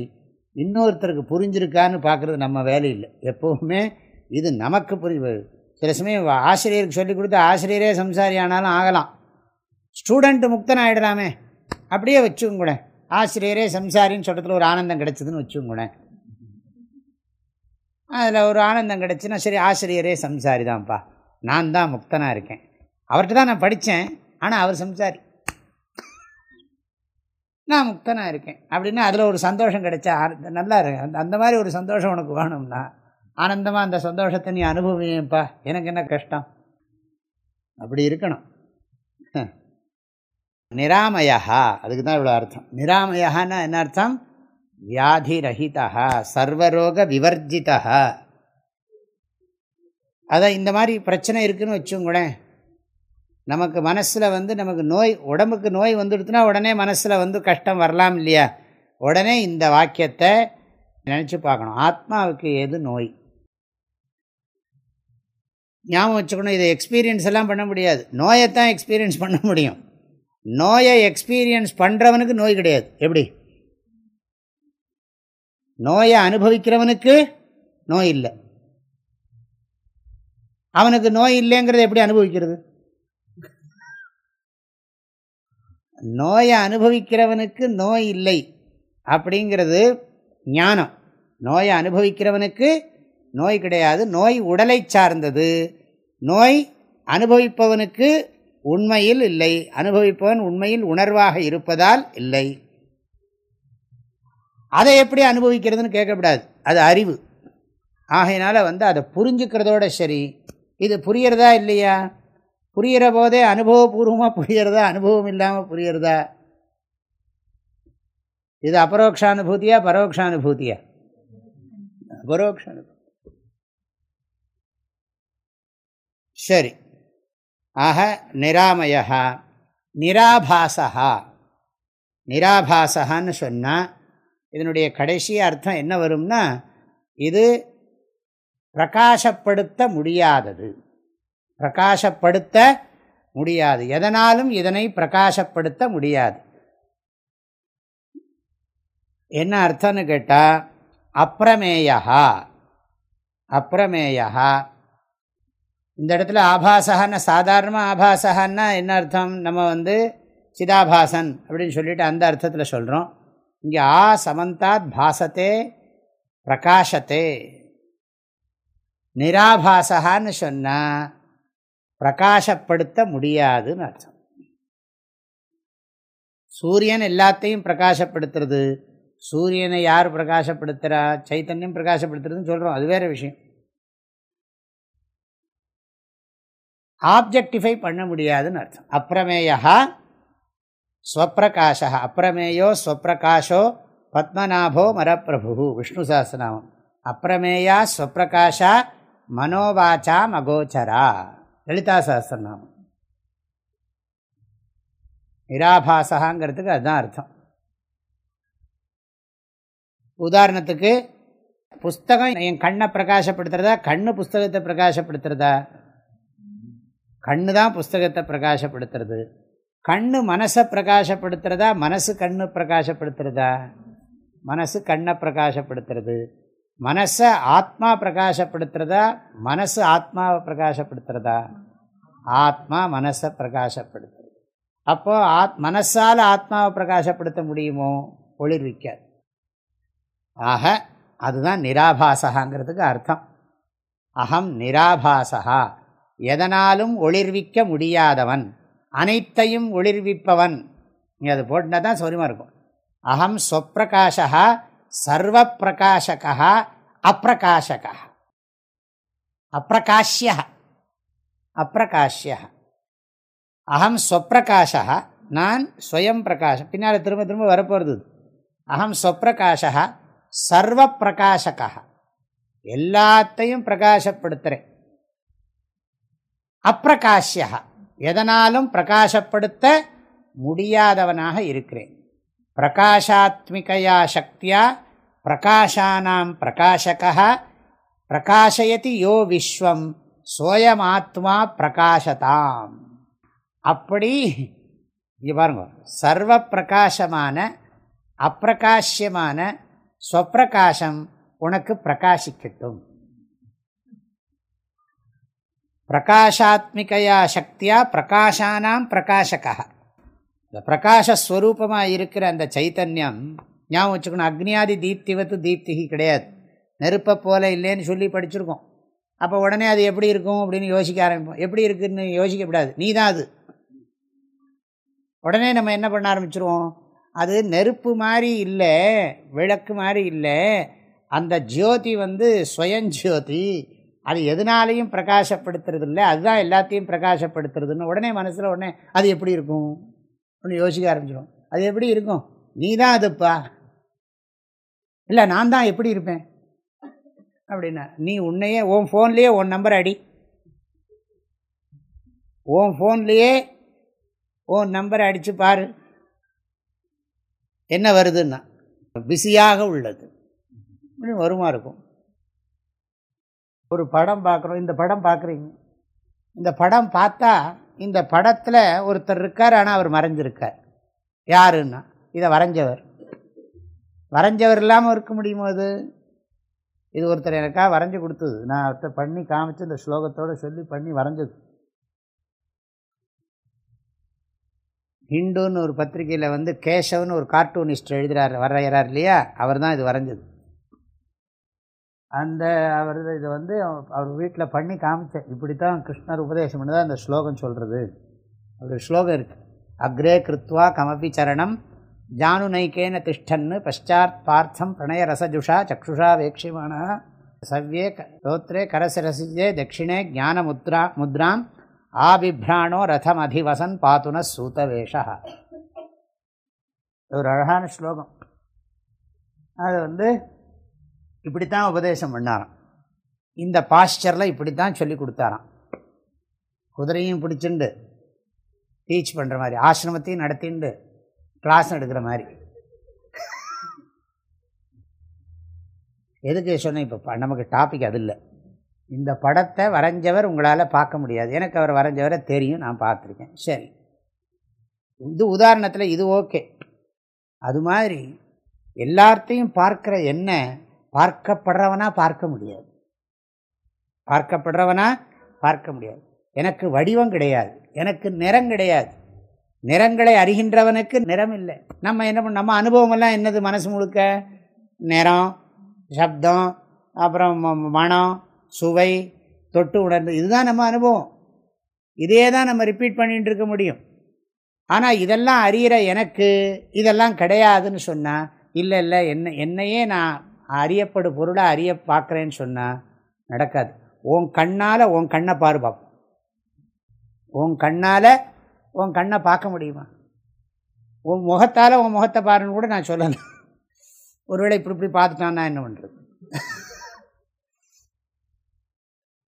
இன்னொருத்தருக்கு புரிஞ்சிருக்கான்னு பார்க்குறது நம்ம வேலை இல்லை எப்போவுமே இது நமக்கு புரிய சில சமயம் ஆசிரியருக்கு சொல்லிக் கொடுத்து ஆசிரியரே சம்சாரி ஆனாலும் ஆகலாம். ஸ்டூடெண்ட்டு முக்தன் ஆகிடலாமே அப்படியே வச்சுங்க ஆசிரியரே சம்சாரின்னு சொல்கிறதுல ஒரு ஆனந்தம் கிடச்சிதுன்னு வச்சுங்க அதில் ஒரு ஆனந்தம் கிடச்சுன்னா சரி ஆசிரியரே சம்சாரி தான்ப்பா நான் தான் முக்தனாக இருக்கேன். அவர்கிட்ட தான் நான் படித்தேன் ஆனால் அவர் சம்சாரி. நான் முக்தனாக இருக்கேன். அப்படின்னா அதில் ஒரு சந்தோஷம் கிடைச்சா நல்லா இருக்கு அந்த அந்த மாதிரி ஒரு சந்தோஷம் உனக்கு வேணும்னா ஆனந்தமாக அந்த சந்தோஷத்தை நீ அனுபவியப்பா எனக்கு என்ன கஷ்டம்? அப்படி இருக்கணும். நிராமயா அதுக்கு தான் இவ்வளோ அர்த்தம். நிராமயான்னா என்ன அர்த்தம்? வியாதிரகிதா சர்வரோக விவர்ஜிதா அதான் இந்த மாதிரி பிரச்சனை இருக்குதுன்னு வச்சுங்களேன். நமக்கு மனசில் வந்து நமக்கு நோய் உடம்புக்கு நோய் வந்துடுத்துனா உடனே மனசில் வந்து கஷ்டம் வரலாம் இல்லையா? உடனே இந்த வாக்கியத்தை நினச்சி பார்க்கணும். ஆத்மாவுக்கு எது நோய்? ஞாபகம் வச்சுக்கணும் இதை எக்ஸ்பீரியன்ஸ் எல்லாம் பண்ண முடியாது. நோயைத்தான் எக்ஸ்பீரியன்ஸ் பண்ண முடியும். நோயை எக்ஸ்பீரியன்ஸ் பண்ணுறவனுக்கு நோய் கிடையாது. எப்படி? நோயை அனுபவிக்கிறவனுக்கு நோய் இல்லை. அவனுக்கு நோய் இல்லைங்கிறத எப்படி அனுபவிக்கிறது? நோயை அனுபவிக்கிறவனுக்கு நோய் இல்லை அப்படிங்கிறது ஞானம். நோயை அனுபவிக்கிறவனுக்கு நோய் கிடையாது. நோய் உடலை சார்ந்தது. நோய் அனுபவிப்பவனுக்கு உண்மையில் இல்லை. அனுபவிப்பவன் உண்மையில் உணர்வாக இருப்பதால் இல்லை. அதை எப்படி அனுபவிக்கிறதுன்னு கேட்கக்கூடாது. அது அறிவு. ஆகையினால வந்து அதை புரிஞ்சுக்கிறதோட சரி. இது புரியறதா இல்லையா? புரிகிற போதே அனுபவபூர்வமாக புரியறதா? அனுபவம் இல்லாமல் புரியறதா? இது அபரோக்ஷானுபூதியா பரோக்ஷானுபூதியா? அபரோக்ஷானுபூதி சரி. ஆக நிராமயா நிராபாசா நிராபாசகான்னு சொன்னால் இதனுடைய கடைசி அர்த்தம் என்ன வரும்னா இது பிரகாசப்படுத்த முடியாதது. பிரகாசப்படுத்த முடியாது. எதனாலும் இதனை பிரகாசப்படுத்த முடியாது. என்ன அர்த்தம்னு கேட்டால் அப்பிரமேயா அப்பிரமேயா இந்த இடத்துல ஆபாசகன்னா சாதாரணமாக ஆபாசகன்னா என்ன அர்த்தம்? நம்ம வந்து சிதாபாசன் அப்படின்னு சொல்லிட்டு அந்த அர்த்தத்தில் சொல்கிறோம் இங்கே ஆ சமந்தாத் பாசத்தே பிரகாசத்தே. நிராபாசகான்னு சொன்னால் பிரகாசப்படுத்த முடியாதுன்னு அர்த்தம். சூரியன் எல்லாத்தையும் பிரகாசப்படுத்துறது. சூரியனை யார் பிரகாசப்படுத்துகிறா சைத்தன்யம் பிரகாசப்படுத்துறதுன்னு சொல்கிறோம் அது வேறு விஷயம். ஆப்ஜெக்டிஃபை பண்ண முடியாதுன்னு அர்த்தம். அப்பிரமேயா ஸ்வப்பிரகாஷா அப்பிரமேயோ ஸ்வப்பிரகாஷோ பத்மநாபோ மரப்பிரபு விஷ்ணு சாஸ்திரநாமம் அப்பிரமேயா ஸ்வப்பிரகாஷா மனோவாச்சா மகோச்சரா லலிதா சகசிரநாமம் நிராபாசகாங்கிறதுக்கு அதுதான் அர்த்தம். உதாரணத்துக்கு புஸ்தகம் என் கண்ணை பிரகாசப்படுத்துறதா? கண்ணு புஸ்தகத்தை பிரகாசப்படுத்துறதா? கண்ணு தான் புஸ்தகத்தை பிரகாசப்படுத்துறது. கண்ணு மனசை பிரகாசப்படுத்துறதா? மனசு கண்ணு பிரகாசப்படுத்துறதா? மனசு கண்ணை பிரகாசப்படுத்துறது. மனசை ஆத்மா பிரகாசப்படுத்துறதா? மனசு ஆத்மாவை பிரகாசப்படுத்துறதா? ஆத்மா மனசை பிரகாசப்படுத்துறது. அப்போது ஆத் மனசால் ஆத்மாவை பிரகாசப்படுத்த முடியுமோ? ஒளிர்விக்காது. ஆக அதுதான் நிராபாசகாங்கிறதுக்கு அர்த்தம். அகம் நிராபாசகா. எதனாலும் ஒளிர்விக்க முடியாதவன் அனைத்தையும் ஒளிர்விப்பவன். நீ அது போட்டுனா தான் சௌரியமாக இருக்கும். அகம் ஸ்வப்பிரகாஷா சர்வ பிரகாஷகா அப்பிரகாஷகா அப்பிரகாஷ்ய அப்பிரகாஷ்ய அகம் ஸ்வப்பிரகாஷா நான் ஸ்வயம் பிரகாஷம் பின்னால் திரும்ப திரும்ப வரப்போகிறது அகம் ஸ்வப்பிரகாஷா சர்வ பிரகாஷகா எல்லாத்தையும் பிரகாசப்படுத்துகிறேன் அப்பிரகாஷ்யா எதனாலும் பிரகாசப்படுத்த முடியாதவனாக இருக்கிறேன். பிரகாஷாத்மிகையா சக்தியா பிரகாஷானாம் பிரகாஷகா பிரகாஷயதி யோ விஸ்வம் சோயமாத்மா பிரகாசதாம் அப்படி இங்கே பாருங்க சர்வ பிரகாசமான அப்பிரகாசியமான ஸ்வப்பிரகாசம் உனக்கு பிரகாசிக்கட்டும் பிரகாஷாத்மிகையா சக்தியா பிரகாஷானாம் பிரகாஷகா. இந்த பிரகாஷஸ்வரூபமாக இருக்கிற அந்த சைத்தன்யம் ஞாபகம் வச்சுக்கணும் அக்னியாதி தீப்திவத்து தீப்திகி கிடையாது. நெருப்பை போல இல்லைன்னு சொல்லி படிச்சிருக்கோம். அப்போ உடனே அது எப்படி இருக்கும் அப்படின்னு யோசிக்க ஆரம்பிப்போம். எப்படி இருக்குதுன்னு யோசிக்கக்கூடாது நீ தான் அது. உடனே நம்ம என்ன பண்ண ஆரம்பிச்சிருவோம்? அது நெருப்பு மாதிரி இல்லை விளக்கு மாதிரி இல்லை அந்த ஜோதி வந்து ஸ்வயஞ்சோதி அது எதனாலையும் பிரகாசப்படுத்துறது இல்லை அதுதான் எல்லாத்தையும் பிரகாசப்படுத்துறதுன்னு உடனே மனசில் உடனே அது எப்படி இருக்கும்? ஒன்று யோசிக்க ஆரம்பிச்சிடும் அது எப்படி இருக்கும்? நீ தான் அதுப்பா. இல்லை நான் தான் எப்படி இருப்பேன்? அப்படின்னா நீ உன்னையே உன் ஃபோன்லேயே உன் நம்பர் அடி. உன் ஃபோன்லேயே உன் நம்பரை அடித்து பாரு. என்ன வருதுன்னா பிஸியாக உள்ளது. வருமா இருக்கும்? ஒரு படம் பார்க்குறோம். இந்த படம் பார்க்குறீங்க. இந்த படம் பார்த்தா இந்த படத்தில் ஒருத்தர் இருக்கார் ஆனால் அவர் மறைஞ்சிருக்கார். யாருன்னா? இதை வரைஞ்சவர். வரைஞ்சவர் இல்லாமல் இருக்க முடியுமோ அது? இது ஒருத்தர் எனக்காக வரைஞ்சி கொடுத்தது. நான் ஒருத்தர் பண்ணி காமிச்சு இந்த ஸ்லோகத்தோடு சொல்லி பண்ணி வரைஞ்சது. ஹிண்டுன்னு ஒரு பத்திரிகையில் வந்து கேஷவ்னு ஒரு கார்ட்டூனிஸ்ட் எழுதுகிறார் வரைகிறார் இல்லையா? அவர் தான் இது வரைஞ்சது. அந்த அவர் இதை வந்து அவர் வீட்டில் பண்ணி காமிச்சேன். இப்படி தான் கிருஷ்ணர் உபதேசம் பண்ணதான் அந்த ஸ்லோகம் சொல்கிறது ஒரு ஸ்லோகம் இருக்குது அக்ரே கிருத்வா கமபி சரணம் ஜானுநைக்கேன திஷ்டன்னு பஷாத் பார்த்தம் பிரணய ரசஜுஷா சக்ஷுஷா வேக்ஷிமான சவ்யே தோத்ரே கரசிரசிஜே தட்சிணே ஞான முத்ரா முத்ராம் ஆபிப்ராணோ ரதம் அதிவசன் பாத்துன சூதவேஷா ஒரு அழகான ஸ்லோகம். அது வந்து இப்படி தான் உபதேசம் பண்ணாராம். இந்த பாஸ்டரில் இப்படி தான் சொல்லி கொடுத்தாராம். குதிரையும் பிடிச்சிண்டு டீச் பண்ணுற மாதிரி ஆசிரமத்தையும் நடத்திண்டு கிளாஸ் எடுக்கிற மாதிரி. எதுக்கு சொன்னேன்? இப்போ நமக்கு டாபிக் அது இல்லை. இந்த படத்தை வரைஞ்சவர் உங்களால் பார்க்க முடியாது. எனக்கு அவர் வரைஞ்சவரை தெரியும் நான் பார்த்துருக்கேன். சரி. இது உதாரணத்தில் இது ஓகே அது மாதிரி எல்லார்த்தையும் பார்க்குற என்ன பார்க்கப்படுறவனா பார்க்க முடியாது. பார்க்கப்படுறவனா பார்க்க முடியாது. எனக்கு வடிவம் கிடையாது. எனக்கு நிறம் கிடையாது. நிறங்களை அறிகின்றவனுக்கு நிறம் இல்லை. நம்ம என்ன பண்ண நம்ம அனுபவமெல்லாம் என்னது? மனசு முழுக்க? நிறம் சப்தம் அப்புறம் மனம் சுவை தொட்டு உணர்ந்து. இதுதான் நம்ம அனுபவம். இதே தான் நம்ம ரிப்பீட் பண்ணிகிட்டு இருக்க முடியும். ஆனால் இதெல்லாம் அறிகிற எனக்கு இதெல்லாம் கிடையாதுன்னு சொன்னால் இல்லை இல்லை என்ன என்னையே நான் அறியப்படு பொருளை அறிய பார்க்குறேன்னு சொன்னால் நடக்காது. உன் கண்ணால் உன் கண்ணை பாரு பார்ப்போம் உன் கண்ணால் உன் கண்ணை பார்க்க முடியுமா? உன் முகத்தால் உன் முகத்தை பாருன்னு கூட நான் சொல்லலை. ஒருவேளை இப்படி இப்படி பார்த்துட்டான்னா என்ன பண்ணுறது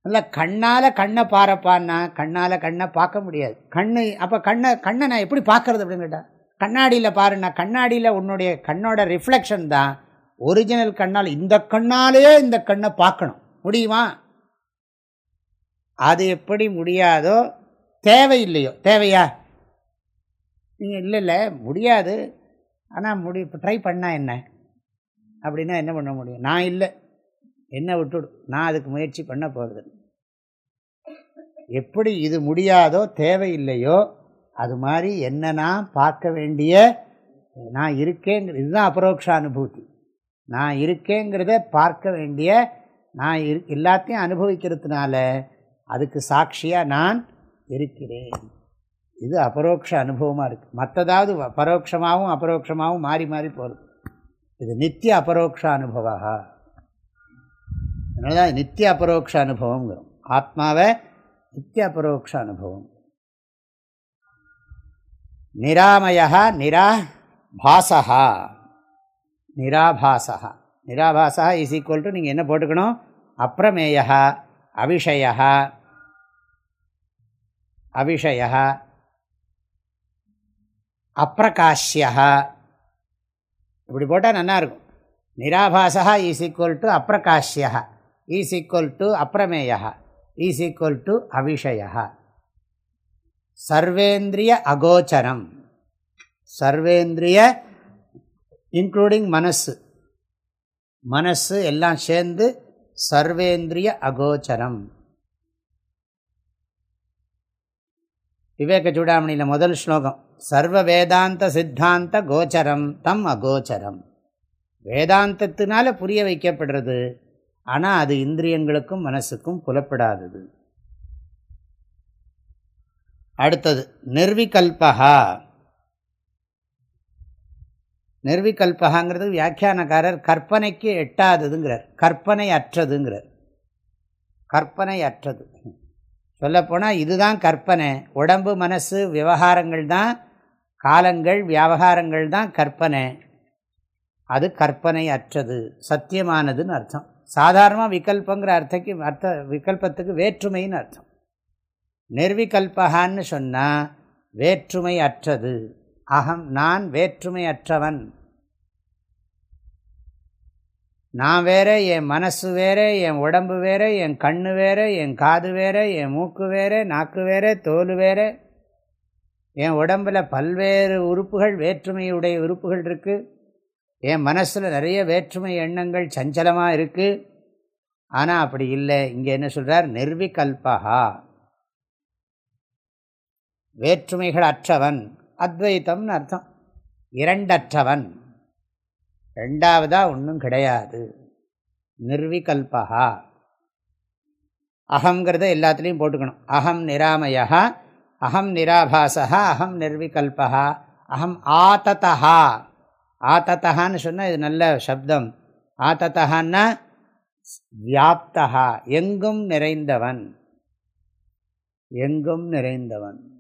இல்லை கண்ணால் கண்ணை பாரப்பான்னா கண்ணால் கண்ணை பார்க்க முடியாது. கண்ணு அப்போ கண்ணை கண்ணை நான் எப்படி பார்க்கறது அப்படின்னு கேட்டால் கண்ணாடியில் பாருண்ணா கண்ணாடியில் உன்னுடைய கண்ணோட ரிஃப்ளெக்ஷன் தான் ஒரிஜினல் கண்ணால் இந்த கண்ணாலேயே இந்த கண்ணை பார்க்கணும். முடியுமா? அது எப்படி முடியாதோ தேவையில்லையோ. தேவையா? நீங்கள் இல்லை இல்லை முடியாது. ஆனால் முடி இப்போ ட்ரை பண்ணால் என்ன? அப்படின்னா என்ன பண்ண முடியும்? நான் இல்லை. என்ன விட்டுடும் நான் அதுக்கு முயற்சி பண்ண போகிறது எப்படி இது முடியாதோ தேவையில்லையோ அது மாதிரி என்ன நான் பார்க்க வேண்டிய நான் இருக்கேங்கிற இதுதான் அபரோக்ஷ அனுபூதி. நான் இருக்கேங்கிறத பார்க்க வேண்டிய நான் இரு எல்லாத்தையும் அனுபவிக்கிறதுனால அதுக்கு சாட்சியாக நான் இருக்கிறேன். இது அபரோக்ஷ அனுபவமாக இருக்குது மற்றதாவது பரோட்சமாகவும் அபரோக்ஷமாகவும் மாறி மாறி போகிறது இது நித்திய அபரோக்ஷ அனுபவா அதனால தான் நித்திய அபரோக்ஷ அனுபவங்கிறோம் ஆத்மாவை நித்திய அபரோக்ஷ அனுபவம். நிரா பாசः நிராபாசா நிராபாசா இஸ் ஈக்குவல் டு நீங்கள் என்ன போட்டுக்கணும்? அப்பிரமேய அவிஷய அவிஷய அப்பிரகாஷ்யா இப்படி போட்டால் நல்லாயிருக்கும் நிராபாசா ஈஸ் ஈக்குவல் டு அப்பிரகாஷ்யா ஈஸ் ஈக்குவல் டு அப்பிரமேய ஈஸ் ஈக்குவல் டு அவிஷய சர்வேந்திரிய அகோச்சரம். சர்வேந்திரிய இன்க்ளூடிங் மனசு. மனசு எல்லாம் சேர்ந்து சர்வேந்திரிய அகோச்சரம். விவேக சூடாமணியில் முதல் ஸ்லோகம் சர்வ வேதாந்த சித்தாந்த கோச்சரம் தம் அகோச்சரம். வேதாந்தத்தினால புரிய வைக்கப்படுறது ஆனால் அது இந்திரியங்களுக்கும் மனசுக்கும் புலப்படாதது. அடுத்தது நிர்விகல்பகா நிர்விகல்பகாங்கிறது வியாக்கியானக்காரர் கற்பனைக்கு எட்டாததுங்கிறார். கற்பனை அற்றதுங்கிறார் கற்பனை அற்றது சொல்லப்போனால் இதுதான் கற்பனை. உடம்பு மனசு விவகாரங்கள் தான் காலங்கள் வியாபகாரங்கள் தான் கற்பனை. அது கற்பனை அற்றது சத்தியமானதுன்னு அர்த்தம். சாதாரணமாக விகல்பங்கிற அர்த்தக்கு அர்த்த விகல்பத்துக்கு வேற்றுமைன்னு அர்த்தம். நிர்விகல்பகான்னு சொன்னால் வேற்றுமை அற்றது அகம் நான் வேற்றுமை அற்றவன் நான் வேற என் மனசு வேற என் உடம்பு வேற என் கண்ணு வேற என் காது வேற என் மூக்கு வேற நாக்கு வேற தோல் வேற. என் உடம்பில் பல்வேறு உறுப்புகள் வேற்றுமையுடைய உறுப்புகள் இருக்குது என் மனசில் நிறைய வேற்றுமை எண்ணங்கள் சஞ்சலமாக இருக்குது ஆனால் அப்படி இல்லை. இங்கே என்ன சொல்கிறார் நிர்விகல்பகா வேற்றுமைகள் அற்றவன். அத்வைத்தம்னு அர்த்தம். இரண்டற்றவன். ரெண்டாவதாக ஒன்றும் கிடையாது. நிர்விகல்பகா அகங்கிறத எல்லாத்துலேயும் போட்டுக்கணும். அகம் நிராமயா அகம் நிராபாசா அகம் நிர்விகல்பகா அகம் ஆததா ஆதத்தான்னு சொன்னால் இது நல்ல சப்தம். ஆதத்தான்னா வியாப்தா எங்கும் நிறைந்தவன். எங்கும் நிறைந்தவன்.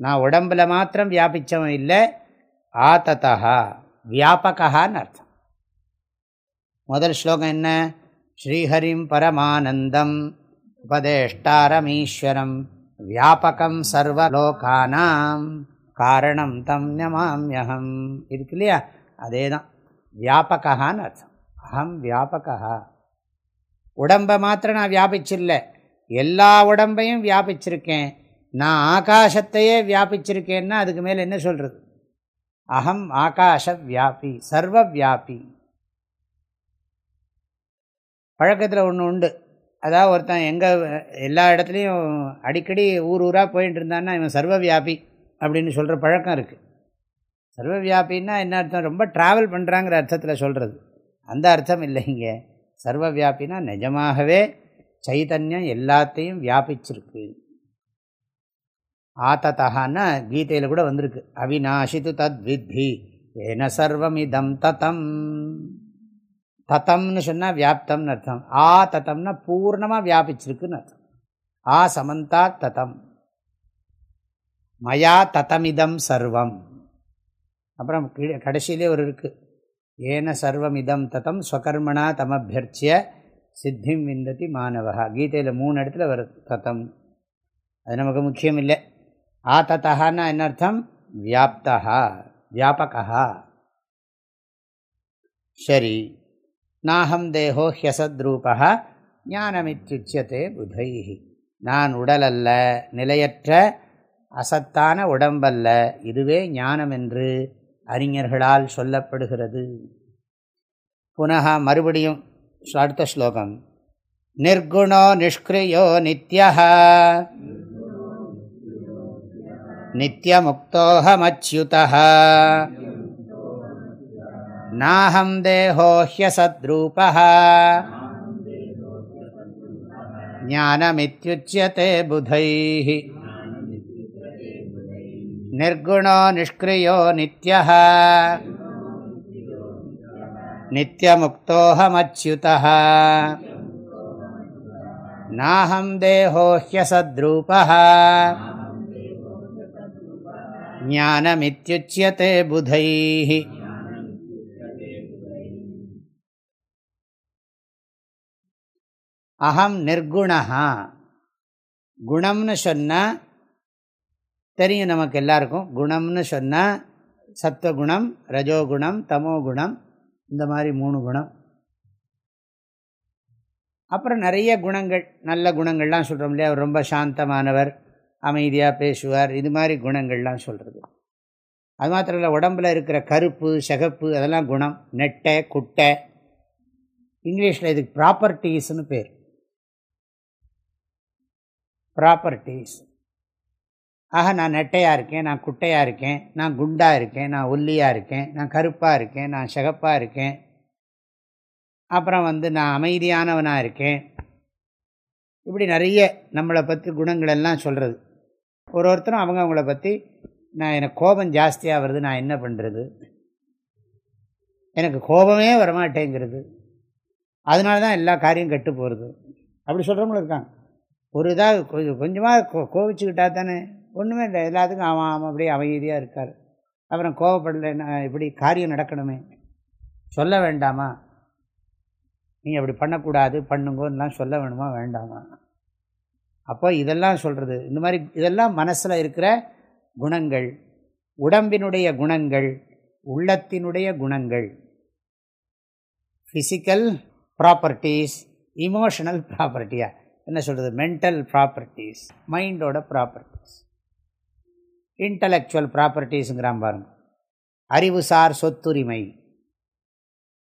நான் உடம்பில் மாத்திரம் வியாபித்தவன் இல்லை. ஆததா வியாபகான்னு அர்த்தம். முதல் ஸ்லோகம் என்ன? ஸ்ரீஹரிம் பரமானந்தம் உபதேஷ்டாரமீஸ்வரம் வியாபகம் சர்வலோகானாம் காரணம் தம் ஞமாமியகம் இருக்கு இல்லையா? அதே தான் வியாபகான்னு அர்த்தம். அகம் வியாபகா உடம்பை மாத்திரம் நான் வியாபிச்சில்லை. எல்லா உடம்பையும் வியாபிச்சிருக்கேன். நான் ஆகாசத்தையே வியாபிச்சிருக்கேன்னா அதுக்கு மேலே என்ன சொல்கிறது அகம் ஆகாஷ வியாபி சர்வ வியாபி பழக்கத்தில் ஒன்று உண்டு. அதாவது ஒருத்தன் எங்கே எல்லா இடத்துலையும் அடிக்கடி ஊர் ஊராக போயிட்டு இருந்தான்னா இவன் சர்வ வியாபி அப்படின்னு சொல்கிற பழக்கம் இருக்குது சர்வ வியாபின்னா என்ன அர்த்தம்? ரொம்ப ட்ராவல் பண்ணுறாங்கிற அர்த்தத்தில் சொல்கிறது அந்த அர்த்தம் இல்லைங்க சர்வ வியாபின்னா நிஜமாகவே சைதன்யம் எல்லாத்தையும் வியாபிச்சிருக்கு. ஆத்தத்தான்னா கீதையில் கூட வந்திருக்கு. அவிநாசித்து தத் வித்தி ஏன சர்வம் இதம் தத்தம் தத்தம்னு சொன்னால் வியாப்தம்னு அர்த்தம். ஆ தத்தம்னா பூர்ணமாக வியாபிச்சிருக்குன்னு அர்த்தம். ஆ சமந்தா தத்தம் மயா தத்தமிதம் சர்வம். அப்புறம் கடைசியிலே ஒரு இருக்குது ஏன சர்வமிதம் ததம் ஸ்வகர்மணா தமபியர்ச்சிய சித்திம் விந்ததி மாணவா கீதையில் மூணு இடத்துல வருது தத்தம் அது நமக்கு முக்கியம் இல்லை ஆ என்ன அர்த்தம் வியாப்தா வியாபகா சரி. நாகம் தேகோ ஹியசத்ரூபா ஞானமித்யுச்சியத்தே புதை நான் உடல் அல்ல நிலையற்ற அசத்தான உடம்பல்ல இதுவே ஞானம் என்று அறிஞர்களால் சொல்லப்படுகிறது. புனக மறுபடியும் அடுத்த ஸ்லோகம். நிர்குணோ நிஷ்கிரியோ நித்யா नित्यमुक्तोऽहमच्युतः नाहं देहो ह्यसद्रूपः ज्ञानमित्युच्यते बुधैः निर्गुणो निष्क्रियो नित्यः नित्यमुक्तोऽहमच्युतः नाहं देहो ह्यसद्रूपः ஞானமித்யுச்சியத்தை புதை அகம் நிர்குணா குணம்னு சொன்னால் தெரியும் நமக்கு எல்லாருக்கும் குணம்னு சொன்னால் சத்வகுணம் ரஜோகுணம் தமோகுணம் இந்த மாதிரி மூணு குணம். அப்புறம் நிறைய குணங்கள் நல்ல குணங்கள்லாம் சொல்கிறோம் இல்லையா ரொம்ப சாந்தமானவர். அமைதியாக பேசுவார் இது மாதிரி குணங்கள்லாம் சொல்கிறது அது மாத்திரம் இல்லை உடம்பில் இருக்கிற கருப்பு சகப்பு அதெல்லாம் குணம். நெட்டை குட்டை. இங்கிலீஷில் இதுக்கு ப்ராப்பர்ட்டிஸ்னு பேர். ப்ராப்பர்ட்டிஸ். ஆக நான் நெட்டையாக இருக்கேன் நான் குட்டையாக இருக்கேன் நான் குண்டாக இருக்கேன் நான் ஒல்லியாக இருக்கேன் நான் கருப்பாக இருக்கேன் நான் சிகப்பாக இருக்கேன். அப்புறம் வந்து நான் அமைதியானவனாக இருக்கேன். இப்படி நிறைய நம்மளை பற்றி குணங்கள் எல்லாம் சொல்கிறது ஒரு ஒருத்தரும் அவங்க அவங்கள பற்றி நான் எனக்கு கோபம் ஜாஸ்தியாக வருது நான் என்ன பண்ணுறது எனக்கு கோபமே வரமாட்டேங்கிறது. அதனால தான் எல்லா காரியம் கெட்டு போகிறது அப்படி சொல்கிறவங்களும் இருக்காங்க. ஒரு இதாக கொஞ்சம் கொஞ்சமாக கோ கோவிச்சுக்கிட்டா தானே ஒன்றுமே இல்லை. எல்லாத்துக்கும் அவன் அவன் அப்படியே அமைதியாக இருக்கார். அப்புறம் கோவப்படலைன்னா இப்படி காரியம் நடக்கணுமே. சொல்ல வேண்டாமா? நீங்கள் அப்படி பண்ணக்கூடாது பண்ணுங்கோன்னெலாம் சொல்ல வேணுமா? வேண்டாமா? அப்போ இதெல்லாம் சொல்கிறது இந்த மாதிரி இதெல்லாம் மனசில் இருக்கிற குணங்கள் உடம்பினுடைய குணங்கள் உள்ளத்தினுடைய குணங்கள் ஃபிசிக்கல் ப்ராப்பர்ட்டிஸ் இமோஷனல் ப்ராப்பர்ட்டியாக என்ன சொல்கிறது மென்டல் ப்ராப்பர்ட்டிஸ் மைண்டோட ப்ராப்பர்ட்டிஸ் இன்டலெக்சுவல் ப்ராப்பர்ட்டிஸுங்கிறான் பாருங்க. அறிவுசார் சொத்துரிமை.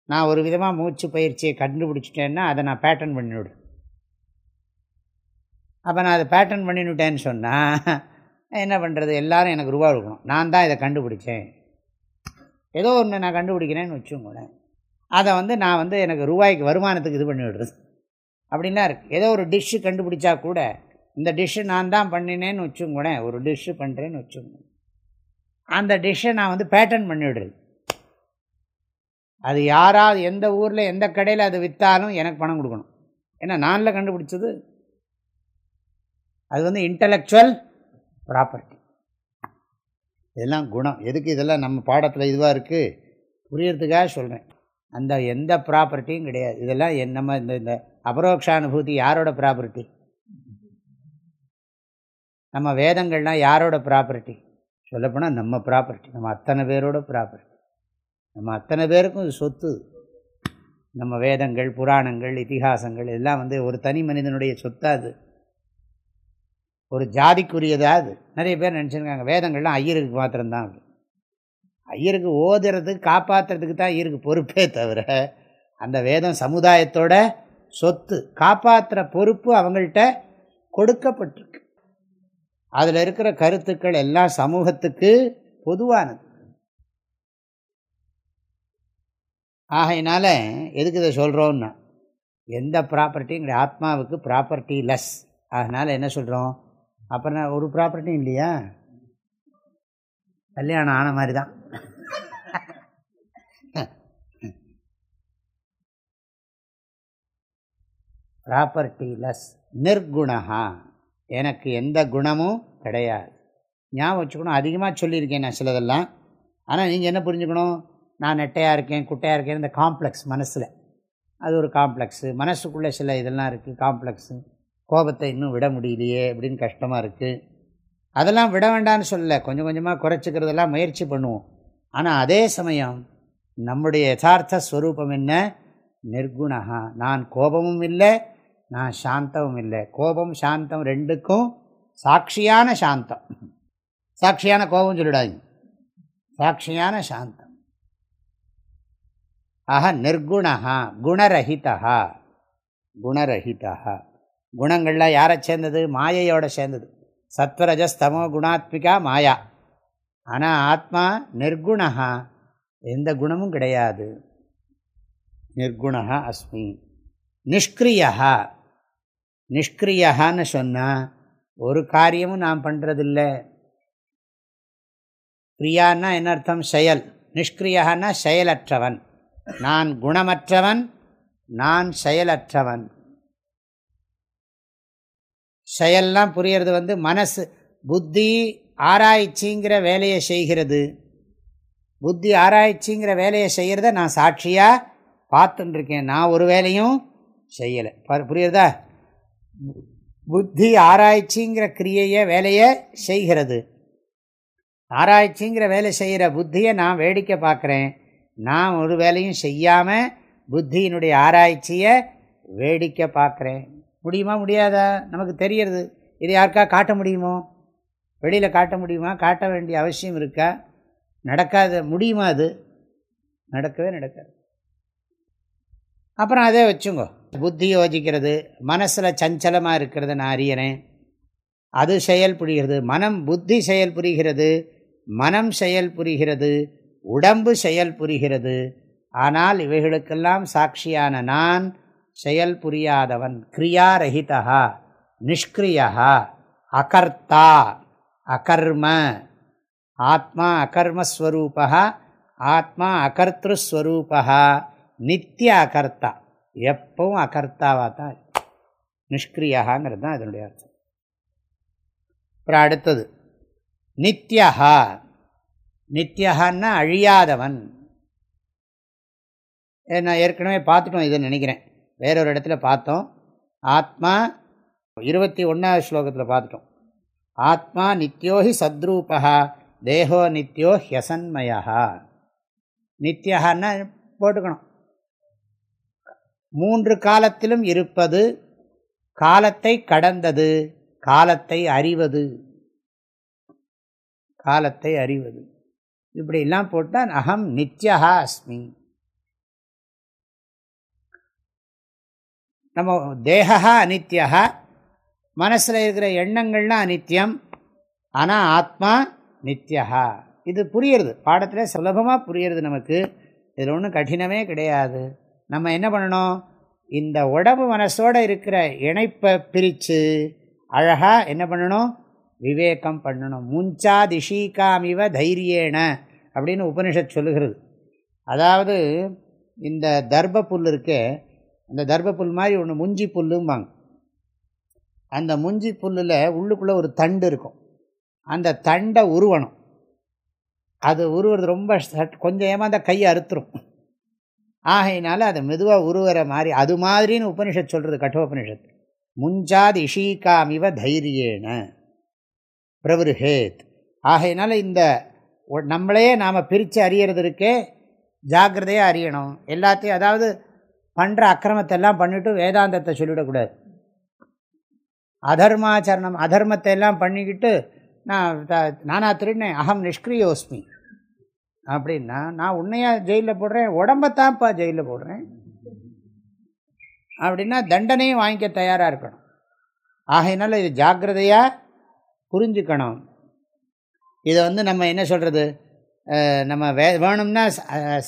நான் ஒரு விதமாக மூச்சு பயிற்சியை கண்டுபிடிச்சிட்டேன்னா அதை நான் பேட்டர்ன் பண்ணிவிடு. அப்போ நான் அதை பேட்டர்ன் பண்ணிவிட்டேன்னு சொன்னால் என்ன பண்ணுறது எல்லோரும் எனக்கு ரூபா கொடுக்கணும். நான் தான் இதை கண்டுபிடிச்சேன். ஏதோ ஒன்று நான் கண்டுபிடிக்கிறேன்னு வச்சுக்கோங்களேன். அதை வந்து நான் வந்து எனக்கு ரூபாய்க்கு வருமானத்துக்கு இது பண்ணி விடுறது. அப்படின்லாம் இருக்குது ஏதோ ஒரு டிஷ்ஷு கண்டுபிடிச்சா கூட இந்த டிஷ்ஷு நான் தான் பண்ணினேன்னு வச்சுங்கூட ஒரு டிஷ்ஷு பண்ணுறேன்னு வச்சுங்க அந்த டிஷ்ஷை நான் வந்து பேட்டர்ன் பண்ணிவிடுறது அது யாராவது எந்த ஊரில் எந்த கடையில் அது விற்றாலும் எனக்கு பணம் கொடுக்கணும். ஏன்னா நானில் கண்டுபிடிச்சது அது வந்து இன்டலெக்சுவல் ப்ராப்பர்ட்டி இதெல்லாம் குணம். எதுக்கு இதெல்லாம் நம்ம பாடத்தில் இதுவாக இருக்குது புரியறதுக்காக சொல்கிறேன் அந்த எந்த ப்ராப்பர்ட்டியும் கிடையாது. இதெல்லாம் என் நம்ம இந்த இந்த அபரோக்ஷானுபூதி யாரோட ப்ராப்பர்ட்டி நம்ம வேதங்கள்லாம் யாரோட ப்ராப்பர்ட்டி சொல்லப்போனால் நம்ம ப்ராப்பர்ட்டி நம்ம அத்தனை பேரோட ப்ராப்பர்ட்டி நம்ம அத்தனை பேருக்கும் இது சொத்து. நம்ம வேதங்கள் புராணங்கள் இத்திஹாசங்கள் இதெல்லாம் வந்து ஒரு தனி மனிதனுடைய சொத்தாக அது. ஒரு ஜாதிக்குரியதா அது? நிறைய பேர் நினச்சிருக்காங்க. வேதங்கள்லாம் ஐயருக்கு மாத்திரம்தான் அது. ஐயருக்கு ஓதுறதுக்கு காப்பாற்றுறதுக்கு தான் ஐயருக்கு பொறுப்பே தவிர அந்த வேதம் சமுதாயத்தோட சொத்து காப்பாற்றுற பொறுப்பு அவங்கள்ட்ட கொடுக்கப்பட்டிருக்கு. அதில் இருக்கிற கருத்துக்கள் எல்லாம் சமூகத்துக்கு பொதுவானது. ஆகையினால எதுக்கு இதை சொல்கிறோன்னா எந்த ப்ராப்பர்ட்டியும் ஆத்மாவுக்கு ப்ராப்பர்ட்டி லெஸ் அதனால் என்ன சொல்கிறோம் அப்புறம் நான் ஒரு ப்ராப்பர்ட்டியும் இல்லையா? கல்யாணம் ஆன மாதிரி தான் ப்ராப்பர்ட்டி லெஸ் நிர்குணா எனக்கு எந்த குணமும் கிடையாது. ஞாபகம் வச்சுக்கணும் அதிகமாக சொல்லியிருக்கேன் நான் சிலதெல்லாம். ஆனால் நீங்கள் என்ன புரிஞ்சுக்கணும்? நான் நெட்டையாக இருக்கேன் குட்டையாக இருக்கேன் இந்த காம்ப்ளெக்ஸ் மனசில். அது ஒரு காம்ப்ளெக்ஸு மனசுக்குள்ளே சில இதெல்லாம் இருக்குது காம்ப்ளெக்ஸு கோபத்தை இன்னும் விட முடியலையே அப்படின்னு கஷ்டமாக இருக்குது அதெல்லாம் விட வேண்டாம்னு சொல்லலை. கொஞ்சம் கொஞ்சமாக குறைச்சிக்கிறதெல்லாம் முயற்சி பண்ணுவோம். ஆனால் அதே சமயம் நம்முடைய யதார்த்த ஸ்வரூபம் என்ன? நிர்குணகா நான் கோபமும் இல்லை நான் சாந்தமும் இல்லை. கோபம் சாந்தம் ரெண்டுக்கும் சாட்சியான சாந்தம். சாட்சியான கோபம் சொல்லிடாதீங்க. சாட்சியான சாந்தம். ஆஹா நிர்குணா குணரகிதா குணரகிதா குணங்கள்லாம் யாரை சேர்ந்தது? மாயையோட சேர்ந்தது. சத்வரஜஸ்தமோ குணாத்மிகா மாயா. ஆனால் ஆத்மா நிர்குணா எந்த குணமும் கிடையாது. நிர்குணா அஸ்மி. நிஷ்கிரியா நிஷ்கிரியான்னு சொன்னால் ஒரு காரியமும் நான் பண்ணுறதில்லை கிரியான்னா என்ன அர்த்தம்? செயல். நிஷ்கிரியான்னா செயலற்றவன். நான் குணமற்றவன் நான் செயலற்றவன். செயல்லாம் புரியறது வந்து மனசு. புத்தி ஆராய்ச்சிங்கிற வேலையை செய்கிறது. புத்தி ஆராய்ச்சிங்கிற வேலையை செய்கிறத நான் சாட்சியாக பார்த்துட்டுருக்கேன். நான் ஒரு வேலையும் செய்யலை. புரியுறதா? புத்தி ஆராய்ச்சிங்கிற கிரியையை வேலையை செய்கிறது. ஆராய்ச்சிங்கிற வேலை செய்கிற புத்தியை நான் வேடிக்கை பார்க்குறேன். நான் ஒரு வேலையும் செய்யாமல் புத்தியினுடைய ஆராய்ச்சியை வேடிக்கை பார்க்குறேன். முடியுமா முடியாதா? நமக்கு தெரியறது. இது யாருக்கா காட்ட முடியுமோ? வெளியில் காட்ட முடியுமா? காட்ட வேண்டிய அவசியம் இருக்கா? நடக்காத முடியுமா அது? நடக்கவே நடக்காது. அப்புறம் அதே வச்சுங்கோ. புத்தி யோசிக்கிறது மனசில் சஞ்சலமாக இருக்கிறது நான் அறியறேன். அது செயல் புரிகிறது. மனம் புத்தி செயல் புரிகிறது. மனம் செயல் புரிகிறது. உடம்பு செயல் புரிகிறது. ஆனால் இவைகளுக்கெல்லாம் சாட்சியான நான் செயல் புரியாதவன் கிரியாரகிதா நிஷ்கிரியா அகர்த்தா அகர்ம ஆத்மா அகர்மஸ்வரூபா ஆத்மா அகர்த்திருஸ்வரூபா நித்திய அகர்த்தா. எப்பவும் அகர்த்தாவாக தான். நிஷ்கிரியாங்கிறது தான் இதனுடைய அர்த்தம். அப்புறம் அடுத்தது நித்யஹா நித்யஹான்னா அழியாதவன். நான் ஏற்கனவே பார்த்துட்டோம் இதை நினைக்கிறேன். வேறொரு இடத்துல பார்த்தோம். ஆத்மா இருபத்தி ஒன்றாவது ஸ்லோகத்தில் பார்த்துட்டோம். ஆத்மா நித்யோஹி சத்ரூபா தேகோ நித்யோ ஹியசன்மயா நித்யஹான்னா போட்டுக்கணும். மூன்று காலத்திலும் இருப்பது காலத்தை கடந்தது காலத்தை அறிவது. காலத்தை அறிவது. இப்படிலாம் போட்டால் அகம் நித்யா அஸ்மி. நம்ம தேகா அனித்யா மனசில் இருக்கிற எண்ணங்கள்லாம் அனித்யம். ஆனால் ஆத்மா நித்யா இது புரியுறது. பாடத்தில் சுலபமாக புரியுறது நமக்கு. இதில் ஒன்றும் கடினமே கிடையாது. நம்ம என்ன பண்ணணும்? இந்த உடம்பு மனசோடு இருக்கிற இணைப்பை பிரித்து அழகாக என்ன பண்ணணும்? விவேகம் பண்ணணும். முஞ்சா திஷீகாமிவ தைரியேன அப்படின்னு உபனிஷத் சொல்லுகிறது. அதாவது இந்த தர்ப புல் இருக்கே அந்த தர்ப புல் மாதிரி ஒன்று முஞ்சி புல்லும்பாங்க. அந்த முஞ்சி புல்லில் உள்ளுக்குள்ளே ஒரு தண்டு இருக்கும். அந்த தண்டை உருவணும். அது உருவுறது ரொம்ப கொஞ்சம் ஏமாந்த கையை அறுத்துரும். ஆகையினால அதை மெதுவாக உருவற மாதிரி அது மாதிரின்னு உபனிஷத் சொல்கிறது கட்டோபனிஷத். முஞ்சாத் இஷீகாமிவ தைரியேன. பிரபுருஹேத். ஆகையினால இந்த நம்மளையே நாம் பிரித்து அறியறது இருக்கே ஜாக்கிரதையாக அறியணும். எல்லாத்தையும் அதாவது பண்ணுற அக்கிரமத்தை எல்லாம் பண்ணிவிட்டு வேதாந்தத்தை சொல்லிவிடக்கூடாது அதர்மாச்சரணம் அதர்மத்தை எல்லாம் பண்ணிக்கிட்டு நான் நானா திருடினேன் அகம் நிஷ்கிரியோஸ்மி. அப்படின்னா நான் உன்னையாக ஜெயிலில் போடுறேன் உடம்பத்தான்ப்பா ஜெயிலில் போடுறேன். அப்படின்னா தண்டனையும் வாங்கிக்க தயாராக இருக்கணும். ஆகையினால இது ஜாக்கிரதையாக புரிஞ்சுக்கணும். இதை வந்து நம்ம என்ன சொல்கிறது நம்ம வே வேணும்னா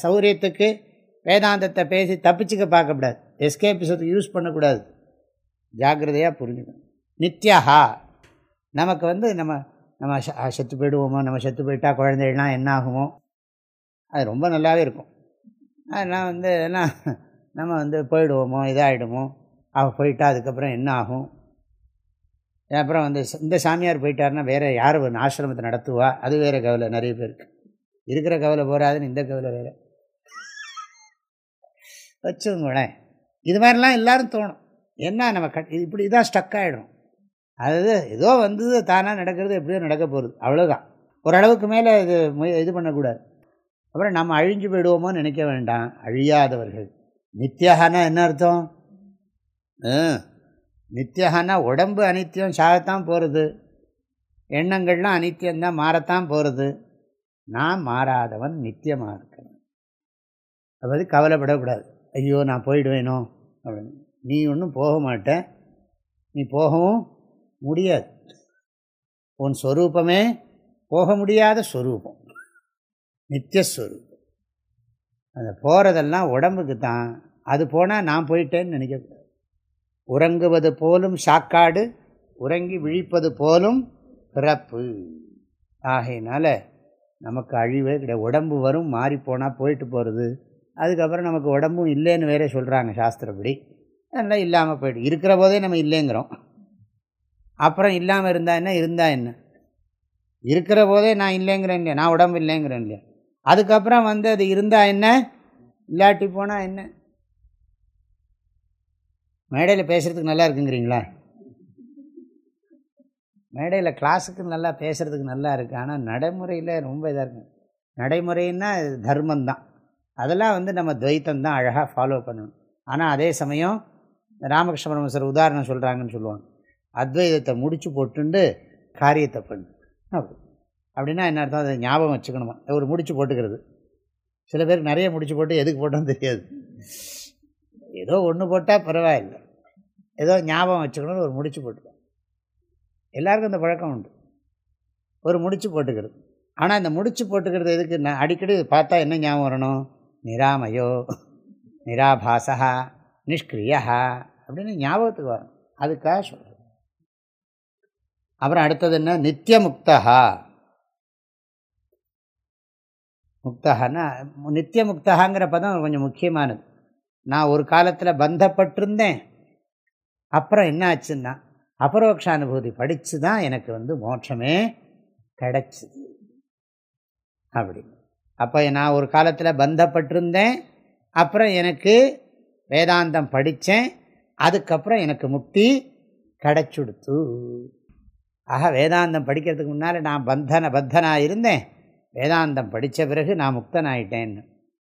சௌரியத்துக்கு வேதாந்தத்தை பேசி தப்பிச்சுக்க பார்க்கக்கூடாது. எஸ்கேபிசத்தை யூஸ் பண்ணக்கூடாது. ஜாக்கிரதையாக புரிஞ்சுக்கணும். நித்யாஹா. நமக்கு வந்து நம்ம நம்ம செத்து போயிடுவோமோ நம்ம செத்து போயிட்டா குழந்தைகள்லாம் என்ன ஆகுமோ அது ரொம்ப நல்லாவே இருக்கும். அதெல்லாம் வந்து எல்லாம் *laughs* நம்ம வந்து போயிடுவோமோ இதாகிடுமோ அவள் போயிட்டா அதுக்கப்புறம் என்ன ஆகும்? அப்புறம் வந்து இந்த சாமியார் போயிட்டாருன்னா வேறு யார் ஒரு ஆசிரமத்தை நடத்துவா? அது வேறு கவலை நிறைய பேருக்கு. இருக்கிற கவலை போகாதுன்னு இந்த கவலை வேறு. வச்சுங்களேன் இது மாதிரிலாம் எல்லோரும் தோணும். என்ன நம்ம கட் இப்படி இதான் ஸ்டக் ஆகிடும் அது ஏதோ வந்தது தானாக நடக்கிறது எப்படியோ நடக்க போகிறது அவ்வளோதான் ஓரளவுக்கு மேலே இது இது பண்ணக்கூடாது. அப்புறம் நம்ம அழிஞ்சு போயிடுவோமோன்னு நினைக்க வேண்டாம். அழியாதவர்கள். நித்தியகானா என்ன அர்த்தம்? நித்தியகானா உடம்பு அனித்தியம் சாகத்தான் போகிறது எண்ணங்கள்லாம் அனித்தியம்தான் மாறத்தான் போகிறது நான் மாறாதவன் நித்தியமாக இருக்கணும் அதாவது கவலைப்படக்கூடாது. ஐயோ நான் போயிடுவேனோ? அப்படின்னு. நீ ஒன்றும் போக மாட்டேன் நீ போகவும் முடியாது. உன் ஸ்வரூபமே போக முடியாத ஸ்வரூபம் நித்தியஸ்வரூபம் அந்த போகிறதெல்லாம் உடம்புக்கு தான். அது போனால் நான் போயிட்டேன்னு நினைக்கக்கூடாது. உறங்குவது போலும் சாக்காடு உறங்கி விழிப்பது போலும் பிறப்பு. ஆகையினால நமக்கு அழிவே கிடையாது. உடம்பு வரும் மாறிப்போனால் போயிட்டு போகிறது அதுக்கப்புறம் நமக்கு உடம்பும் இல்லைன்னு வேறே சொல்கிறாங்க சாஸ்திரப்படி. அதெல்லாம் இல்லாமல் போய்ட்டு இருக்கிற போதே நம்ம இல்லைங்கிறோம். அப்புறம் இல்லாமல் இருந்தால் என்ன? இருந்தால் என்ன? இருக்கிற போதே நான் இல்லைங்கிறேன் இல்லையா? நான் உடம்பு இல்லைங்கிறேன் இல்லையா? அதுக்கப்புறம் வந்து அது இருந்தால் என்ன? இல்லாட்டி போனால் என்ன? மேடையில் பேசுகிறதுக்கு நல்லா இருக்குங்கிறீங்களா? மேடையில் கிளாஸுக்கு நல்லா பேசுகிறதுக்கு நல்லா இருக்குது ஆனால் நடைமுறையில் ரொம்ப இதாக இருக்குது நடைமுறைன்னா தர்மந்தான் அதெல்லாம் வந்து நம்ம துவைத்தம் தான் அழகாக ஃபாலோ பண்ணணும். ஆனால் அதே சமயம் ராமகிருஷ்ண பரமசர் உதாரணம் சொல்கிறாங்கன்னு சொல்லுவாங்க. அத்வைதத்தை முடிச்சு போட்டுண்டு காரியத்தை பண்ணு. அப்படி. அப்படின்னா என்ன அர்த்தம்? அதை ஞாபகம் வச்சுக்கணுமா? ஒரு முடிச்சு போட்டுக்கிறது. சில பேர் நிறைய முடிச்சு போட்டு எதுக்கு போட்டோன்னு தெரியாது. ஏதோ ஒன்று போட்டால் பரவாயில்லை. ஏதோ ஞாபகம் வச்சுக்கணும்னு ஒரு முடிச்சு போட்டுக்கலாம் எல்லாருக்கும் அந்த பழக்கம் உண்டு. ஒரு முடிச்சு போட்டுக்கிறது. ஆனால் இந்த முடிச்சு போட்டுக்கிறது எதுக்கு நான் அடிக்கடி பார்த்தா என்ன ஞாபகம் வரணும்? நிராமயோ நிராபாசா நிஷ்கிரியா அப்படின்னு ஞாபகத்துக்கு வரும். அதுக்காக சொல்கிறேன் அப்புறம் அடுத்தது என்ன? நித்திய முக்தா முக்தகான்னா நித்திய முக்தகாங்கிற பதம் கொஞ்சம் முக்கியமானது. நான் ஒரு காலத்தில் பந்தப்பட்டிருந்தேன். அப்புறம் என்ன ஆச்சுன்னா அபரோக்ஷ அனுபூதி படித்து தான் எனக்கு வந்து மோட்சமே கிடச்சிது. அப்படி. அப்போ நான் ஒரு காலத்தில் பந்தப்பட்டிருந்தேன். அப்புறம் எனக்கு வேதாந்தம் படித்தேன் அதுக்கப்புறம் எனக்கு முக்தி கிடச்சுடுத்து. ஆக வேதாந்தம் படிக்கிறதுக்கு முன்னால் நான் பந்தன பத்தனாக இருந்தேன் வேதாந்தம் படித்த பிறகு நான் முக்தனாயிட்டேன்னு.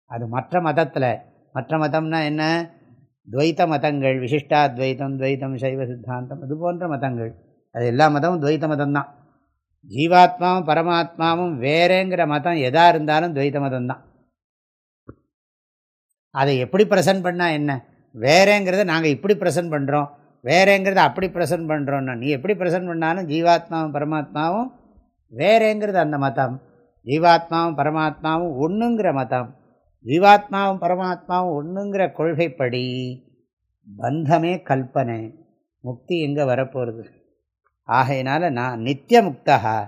அது மற்ற மதத்தில். மற்ற மதம்னா என்ன? துவைத்த மதங்கள் விசிஷ்டாத்வைத்தம் துவைத்தம் சைவ சித்தாந்தம் இது போன்ற மதங்கள். அது எல்லா மதமும் துவைத்த மதம்தான். ஜீவாத்மாவும் பரமாத்மாவும் வேறேங்கிற மதம் எதாக இருந்தாலும் துவைத்த மதம்தான். அதை எப்படி ப்ரெசன்ட் பண்ணால் என்ன? வேறேங்கிறத நாங்கள் இப்படி ப்ரெசன்ட் பண்ணுறோம் வேறேங்கிறத அப்படி ப்ரெசன்ட் பண்ணுறோன்னா நீ எப்படி ப்ரெசன்ட் பண்ணாலும் ஜீவாத்மாவும் பரமாத்மாவும் வேறேங்கிறது அந்த மதம். ஜீவாத்மாவும் பரமாத்மாவும் ஒன்றுங்கிற மதம். ஜீவாத்மாவும் பரமாத்மாவும் ஒன்றுங்கிற கொள்கைப்படி பந்தமே கல்பனை. முக்தி எங்கே வரப்போகிறது ஆகையினால நான் நித்திய முக்தகா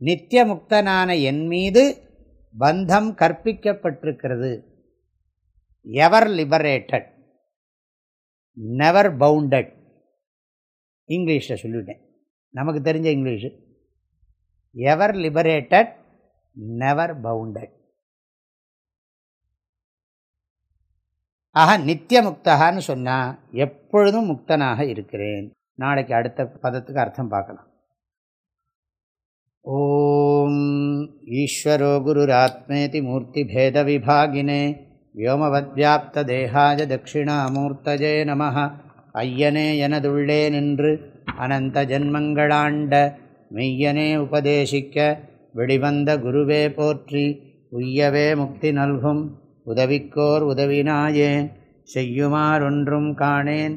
முக்தனான என் மீது பந்தம் கற்பிக்கப்பட்டிருக்கிறது. எவர் லிபரேட்டட் நெவர் பவுண்டட் இங்கிலீஷில் சொல்லிவிட்டேன் நமக்கு தெரிஞ்ச English. Ever liberated never bounded ஆக நித்திய முக்தகான்னு சொன்னால் எப்பொழுதும் முக்தனாக இருக்கிறேன். நாளைக்கு அடுத்த பதத்துக்கு அர்த்தம் பார்க்கலாம். ஓம் ஈஸ்வரோ குருராத்மேதி மூர்த்தி பேத விபாகினே வியோமவத்வியாப்தேகாய தட்சிணாமூர்த்தஜே நம ஐயனே எனதுள்ளே நின்று அனந்த ஜன்மங்களாண்ட மெய்யனே உபதேசிக்க வெளிவந்த குருவே போற்றி உய்யவே முக்தி நல்கும் உதவிக்கோர் உதவினாயேன் செய்யுமாறொன்றும் காணேன்